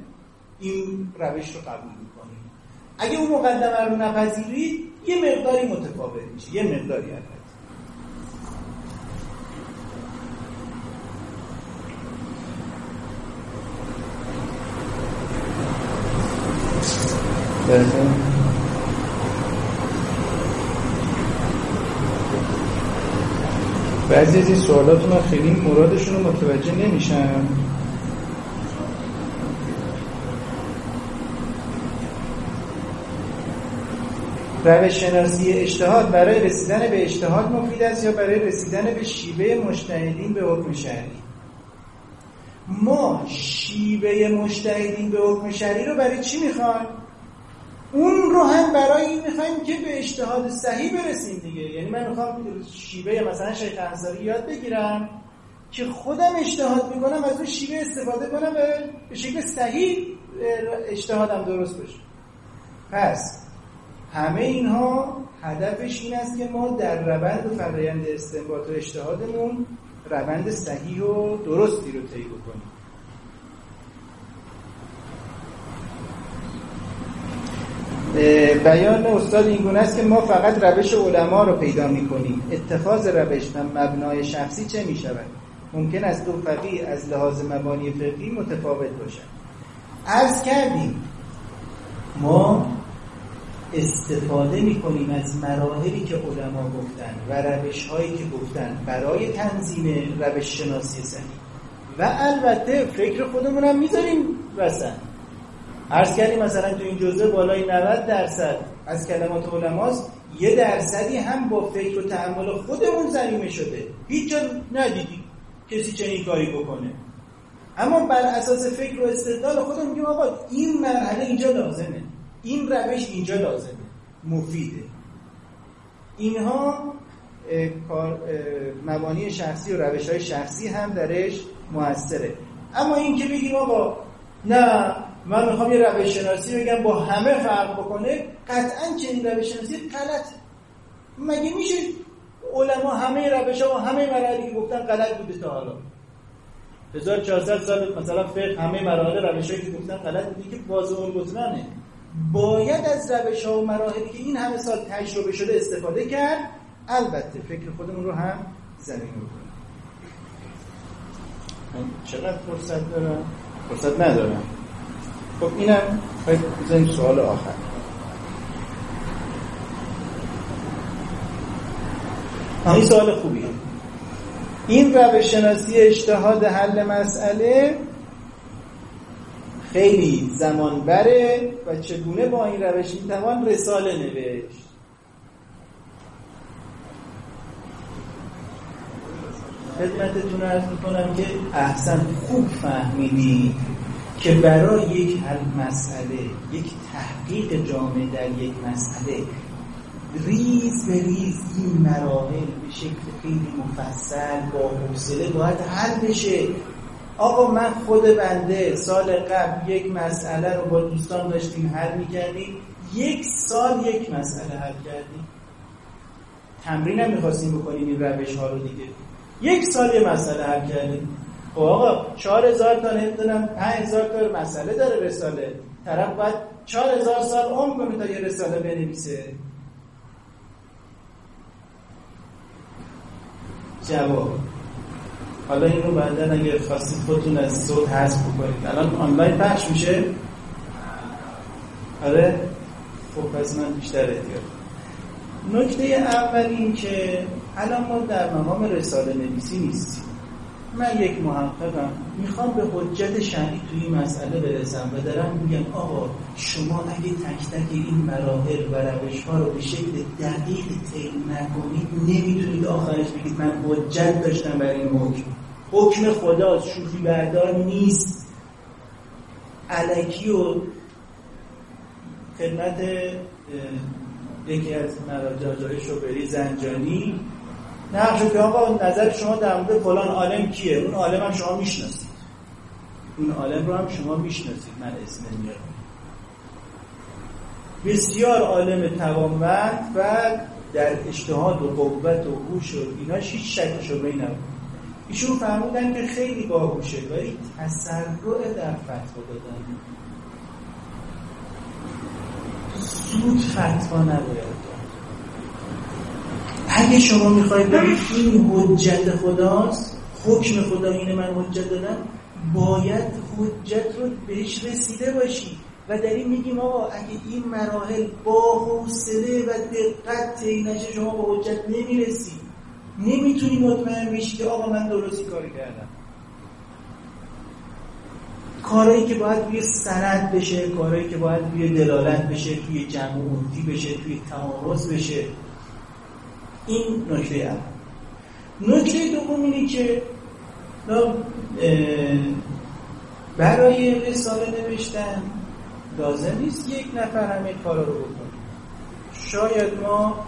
S2: این روش رو قبول می‌کنید اگه اون مقدمه رو نپذیرید یه مقداری متفاوت میشه یه مقداری هست بعضی از سوالات من خیلی مرادشون رو متوجه نمیشم. روش شناسی اجتهاد برای رسیدن به اجتهاد مفید است یا برای رسیدن به شیوه مجتهدین به حکم شرعی؟ ما شیوه مجتهدین به حکم شرعی رو برای چی می‌خوایم؟ اون رو هم برای این می‌خوایم که به اجتهاد صحیح برسیم دیگه. یعنی من می‌خوام شیوه مثلا شیخ انصاری یاد بگیرم که خودم اجتهاد می‌کنم از اون شیوه استفاده کنم و به شکل صحیح اجتهادم درست بشه. پس همه اینها هدفش این است که ما در روند و فرایند استنباط و اجتهادمون روند صحیح و درستی رو طی بکنیم. بیان استاد این گونه است که ما فقط روش علما رو پیدا می‌کنیم. اتخاذ روش و مبنای شخصی چه می شود ممکن است دو فقیه از لحاظ مبانی فقهی متفاوت باشد عرض کردیم ما استفاده می‌کنیم از مراحلی که علما گفتن و روش هایی که گفتن برای تنظیم روش شناسی صحیح و البته فکر خودمون هم می‌ذاریم وسط. عرض کردیم مثلا تو این جزء بالای 90 درصد از کلمات علماست یه درصدی هم با فکر و تحمل خودمون زمینه شده. هیچ جا ندیدی کسی چنین کاری بکنه. اما بر اساس فکر و استدلال خودمون میگیم آقا این مرحله اینجا لازمه. این روش اینجا لازمه. مفیده. اینها مبانی شخصی و روش های شخصی هم درش موثره. اما این که بگیم آقا نه من می‌خوام یه روش شناسی بگم با همه فرق بکنه قطعا چنین روش شناسی غلط مگه میشه علما همه روش ها و همه مراحلی که گفتن غلط بوده تا حالا؟ 1400 سال مثلا فقه همه مراحل روش که گفتن غلط بوده که واضح البطلانه باید از روش ها و مراحلی که این همه سال تجربه شده استفاده کرد. البته فکر خودمون رو هم زمین کنیم. چقدر فرصت دارم؟ فرصت ندارم. خب اینم بزنیم سوال آخر. این سوال خوبیه. این روش شناسی اجتهاد حل مسئله خیلی زمان بره و چگونه با این روش می‌توان رساله نوشت؟ خدمتتون ارز می‌کنم که احسن خوب فهمیدید. که برای یک حل مسئله یک تحقیق جامع در یک مسئله ریز به ریز این مراحل به شکل خیلی مفصل با حوصله باید حل بشه. آقا من خود بنده سال قبل یک مسئله رو با دوستان داشتیم حل می‌کردیم. یک سال یک مسئله حل کردیم. تمرین هم می‌خواستیم بکنیم این روش ها رو دیگه. یک سال یه مسئله حل کردیم. خب آقا چهار هزار تا نمی‌دونم پنج هزار تا مسئله داره رساله. طرف باید چهار هزار سال عمر کنه تا یه رساله بنویسه. جواب. حالا این رو بعدا اگه خواستید خودتون از صوت حذف بکنید. الان آنلاین پخش میشه؟ آره؟ خب پس من بیشتر احتیاط. نکته اول این که الان ما در مقام رساله نویسی نیستیم. من یک محققم. می‌خوام به حجت شرعی توی این مسئله برسم و دارم میگم آقا شما اگه تک تک این مراحل و روش ها رو به شکل دقیق طی نکنید نمی‌تونید آخرش بگید من حجت داشتم برای این حکم. حکم خدا شوخی بردار نیست. علکی و خدمت یکی از مراجع شوبری زنجانی. نه که آقا نظر شما در مورد فلان عالم کیه؟ اون عالم هم شما می‌شناسید. اون عالم رو هم شما می‌شناسید من اسم نمیارم. بسیار عالم توانمند و در اجتهاد و قوت و هوش و ایناش هیچ شک شبهی نبود. ایشون فرمودن که خیلی باهوشه ولی تسرع در فتوا دادن. زود فتوا نباید. اگه شما می‌خواید بگید این حجت خداست حکم خدا اینه من حجت دادم باید حجت رو بهش رسیده باشی. و این میگیم آقا اگه این مراحل با حوصله و دقت نشه شما به حجت نمی‌رسی. نمی‌تونی مطمئن بشی که آقا من درستی کاری کردم. کارهایی که باید روی سند بشه کارهایی که باید روی دلالت بشه توی جمع و بشه توی تمارز بشه. این نکته اول. نکته دوم اینه که برای رساله نوشتن لازم نیست یک نفر همه کارا رو بکنه. شاید ما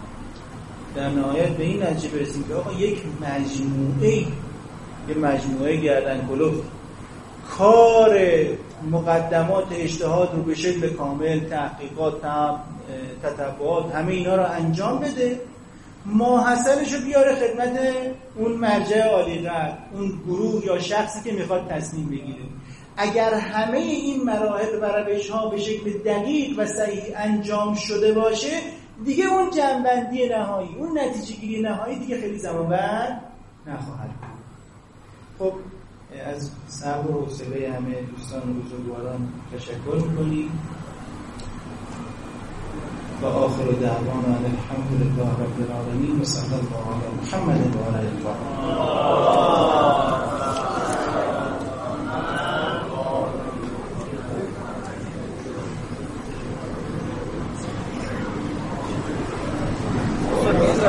S2: در نهایت به این نتیجه برسیم که آقا یک مجموعه یه مجموعه گردن کلوفت کار مقدمات اجتهاد رو به شکل کامل تحقیقات تطبعات همه اینا رو انجام بده. ماحصلش رو بیاره خدمت اون مرجع عالی اون گروه یا شخصی که می‌خواد تصمیم بگیره. اگر همه این مراحل و روش ها به شکل دقیق و صحیح انجام شده باشه دیگه اون جنبندی نهایی اون نتیجه گیری نهایی دیگه خیلی زمان بعد نخواهد خب از صبر و حوصله همه دوستان و بزرگواران تشکر می‌کنیم. و آخر دعوانا الحمد لله رب العالمین و صلی الله علی محمد و علی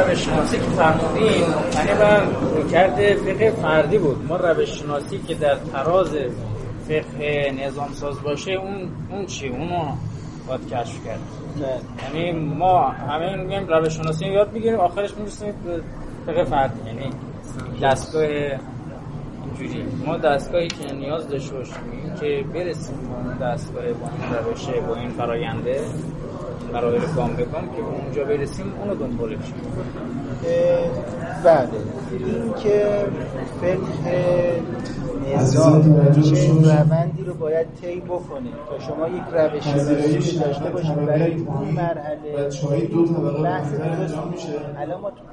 S3: روش شناسی که فرمودین یعنی من فقه فردی بود. ما روش شناسی که در تراز فقه نظام ساز باشه اون اون چی؟ اونو باید کشف کرد. یعنی ما همه میگیم روش شناسی یاد می‌گیریم آخرش می‌رسیم به فقه فردی یعنی دستگاه اینجوری. ما دستگاهی که نیاز داشته باشیم که برسیم به دستگاه با این روشه با این فراینده مراحل گام به که اونجا برسیم اونو دنبالش
S2: بله. این که فقه نظام چه روندی رو باید طی بکنه تا شما یک روش شناسی داشته باشید. برای اون مرحله بحث درست الان ما تو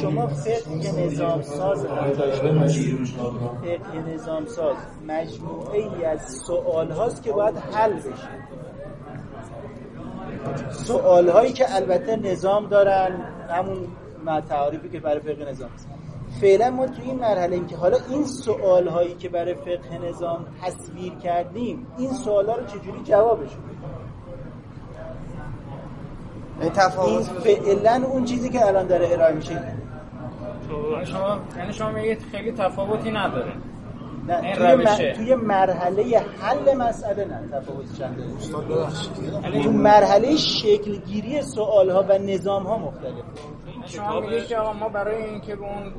S2: شما فقه نظام ساز فقه نظام ساز. مجموعه ای از سوال هاست که باید حل بشه. سوال هایی که البته نظام دارن همون تعریفی که برای فقه نظام. فعلا ما تو این مرحله ایم که حالا این سوال هایی که برای فقه نظام تصویر کردیم این سوال ها رو چجوری جوابش این تفاوت فعلا اون چیزی که الان داره ارائه میشه.
S3: شما یعنی شما میگید خیلی تفاوتی نداره.
S2: نه توی, توی مرحله حل مسئله نه تفاوت چنده؟ یعنی تو مرحله شکل گیری سوال ها و نظام ها مختلفه.
S3: شما میگید که ما برای اینکه به اون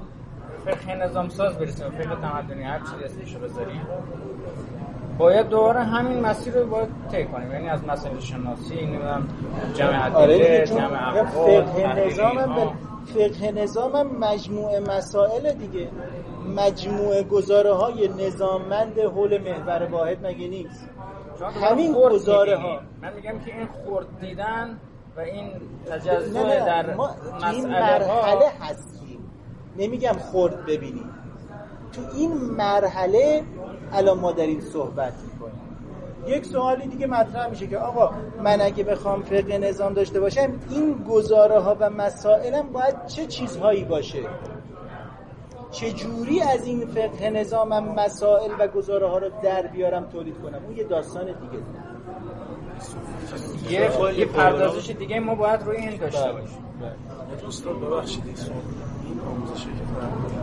S3: فقه نظام ساز برسیم. فقه تمدنی هر چیزی اسمشو بذاریم. باید دوباره همین مسیر رو باید طی کنیم. یعنی از مسائل شناسی نمی‌دونم جمع ادله آره جمع
S2: فقه نظام فقه نظام مجموعه مسائل دیگه. مجموعه گزاره های نظاممند حول محور واحد مگه نیست؟ همین گزاره ها
S3: من میگم که این خورد دیدن و این تجزا در
S2: ما این مرحله هستیم. نمیگم خورد ببینیم تو این مرحله الان ما این صحبت می‌کنیم. یک سوالی دیگه مطرح میشه که آقا من اگه بخوام فقه نظام داشته باشم این گزاره ها و مسائلم باید چه چیزهایی باشه؟ چجوری از این فقه نظامم مسائل و گزاره ها رو در بیارم تولید کنم؟ اون یه داستان دیگه.
S3: یه, یه پردازش دیگه ما باید روی این داشته بله. باشیم.
S4: استاد ببخشید این آموزشی که فرمودید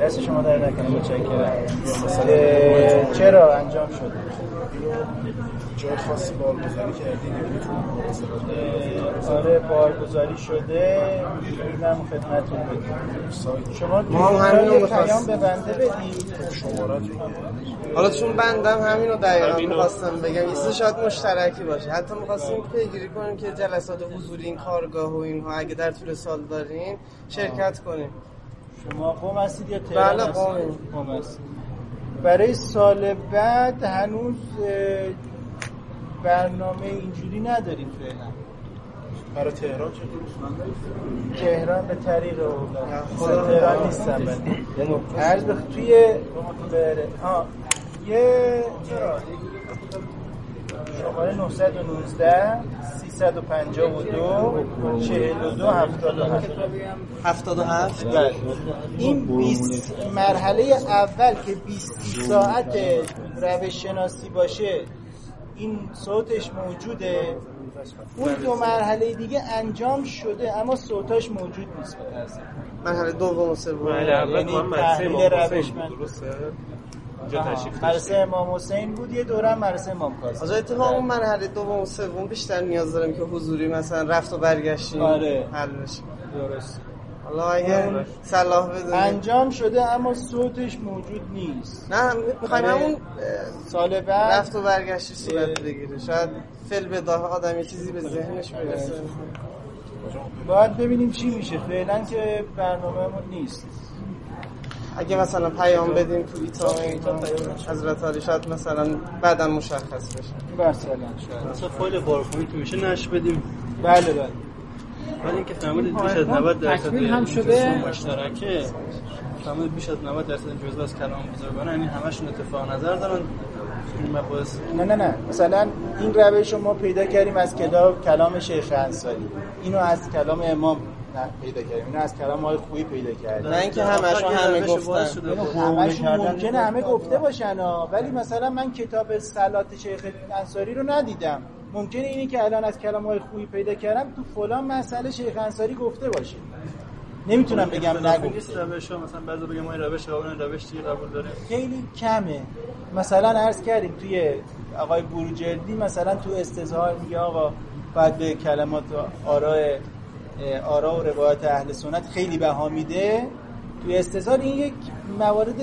S2: دست شما در نکنه متشکرم. چرا انجام شده؟
S4: جای خاصی بارگذاری کردین
S2: آره بارگذاری شده. می‌تونم خدمتتون بدیم شما
S5: ما هم همین رو
S2: پیام به بنده بدید
S4: شمارت
S5: حالا چون بندم همین رو دقیقا می‌خواستم بگم یه شاید مشترکی باشه. حتی می‌خواستیم پیگیری کنیم که جلسات حضوری این کارگاه و اینها اگه در طول سال دارین شرکت کنیم.
S2: شما قوم هستید یا تهران
S5: بله قوم
S2: هستید. برای سال بعد هنوز برنامه اینجوری نداریم فعلا.
S4: برای تهران
S2: چه تهران به طریق خود تهران نیستم عرض توی بره ها یه شماره 919 352 42 77
S5: 77
S2: بله. این 20 مرحله اول که 20 ساعت روش شناسی باشه این صوتش موجوده. اون دو مرحله دیگه انجام شده اما صوتاش موجود نیست.
S5: مرحله دوم و سوم.
S6: مرحله اول
S2: یعنی تحلیل روش
S6: حسین
S2: من- مدرسه امام حسین بود یه دوره هم مدرسه امام کاظم
S5: از اتفاق اون مرحله دوم و سوم بیشتر نیاز داریم که حضوری مثلا رفت و برگشتیم
S2: آره.
S5: حل بشه.
S2: درست.
S5: حالا صلاح بدونیم
S2: انجام شده اما صوتش موجود نیست.
S5: نه می‌خوایم
S2: آره.
S5: همون
S2: سال بعد
S5: رفت و برگشتی صورت بگیره. شاید فل به داه آدم یه چیزی به ذهنش برسه.
S2: باید ببینیم چی میشه. فعلا که برنامهمون نیست.
S5: اگه مثلا پیام بدیم تو ایتا حضرت علی شاید مثلا بعدا مشخص بشه.
S2: مثلا شاید
S7: مثلا فایل پاورپوینت میشه نش بدیم.
S2: بله بله.
S7: ولی اینکه فهمیدید بیش از 90 درصد
S3: تکمیل هم شده.
S7: جزء مشترکه. فهمیدید بیش از 90 درصد جزء از کلام بزرگان یعنی همشون اتفاق نظر دارن.
S2: نه نه نه. مثلا این روش رو ما پیدا کردیم از کتاب کلام شیخ انصاری. اینو از کلام امام پیدا کردیم. اینو از کلام های خویی پیدا کردیم.
S5: نه اینکه همشون همه گفتن.
S7: شده
S2: همشون ممکنه همه گفته باشن ها. ولی مثلا من کتاب سلات شیخ انصاری رو ندیدم. ممکنه اینی که الان از کلام های خویی پیدا کردم تو فلان مسئله شیخ انصاری گفته باشه. نمی‌تونم بگم نگفته.
S7: نیست روش ها مثلا بعضی بگم این روش قبول روش دیگه قبول داریم
S2: خیلی کمه. مثلا عرض کردیم توی آقای بروجردی مثلا تو استظهار میگه آقا باید به کلمات آراء آراء و روایت اهل سنت خیلی بها میده. توی استظهار این یک موارد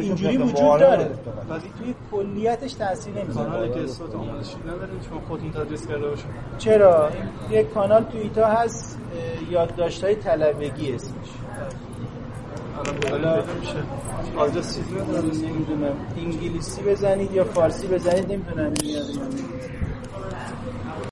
S2: اینجوری وجود داره. ولی توی کلیتش تاثیر
S7: کانالی
S2: نمی‌ذاره
S7: که صوت آموزشی نداریم شما خودتون تدریس کرده باشید.
S2: چرا؟ یک کانال توی ایتا هست یادداشت‌های طلبگی اسمش.
S7: چیزی؟
S2: نمی‌دونم. انگلیسی بزنید یا فارسی بزنید نمی‌دونم.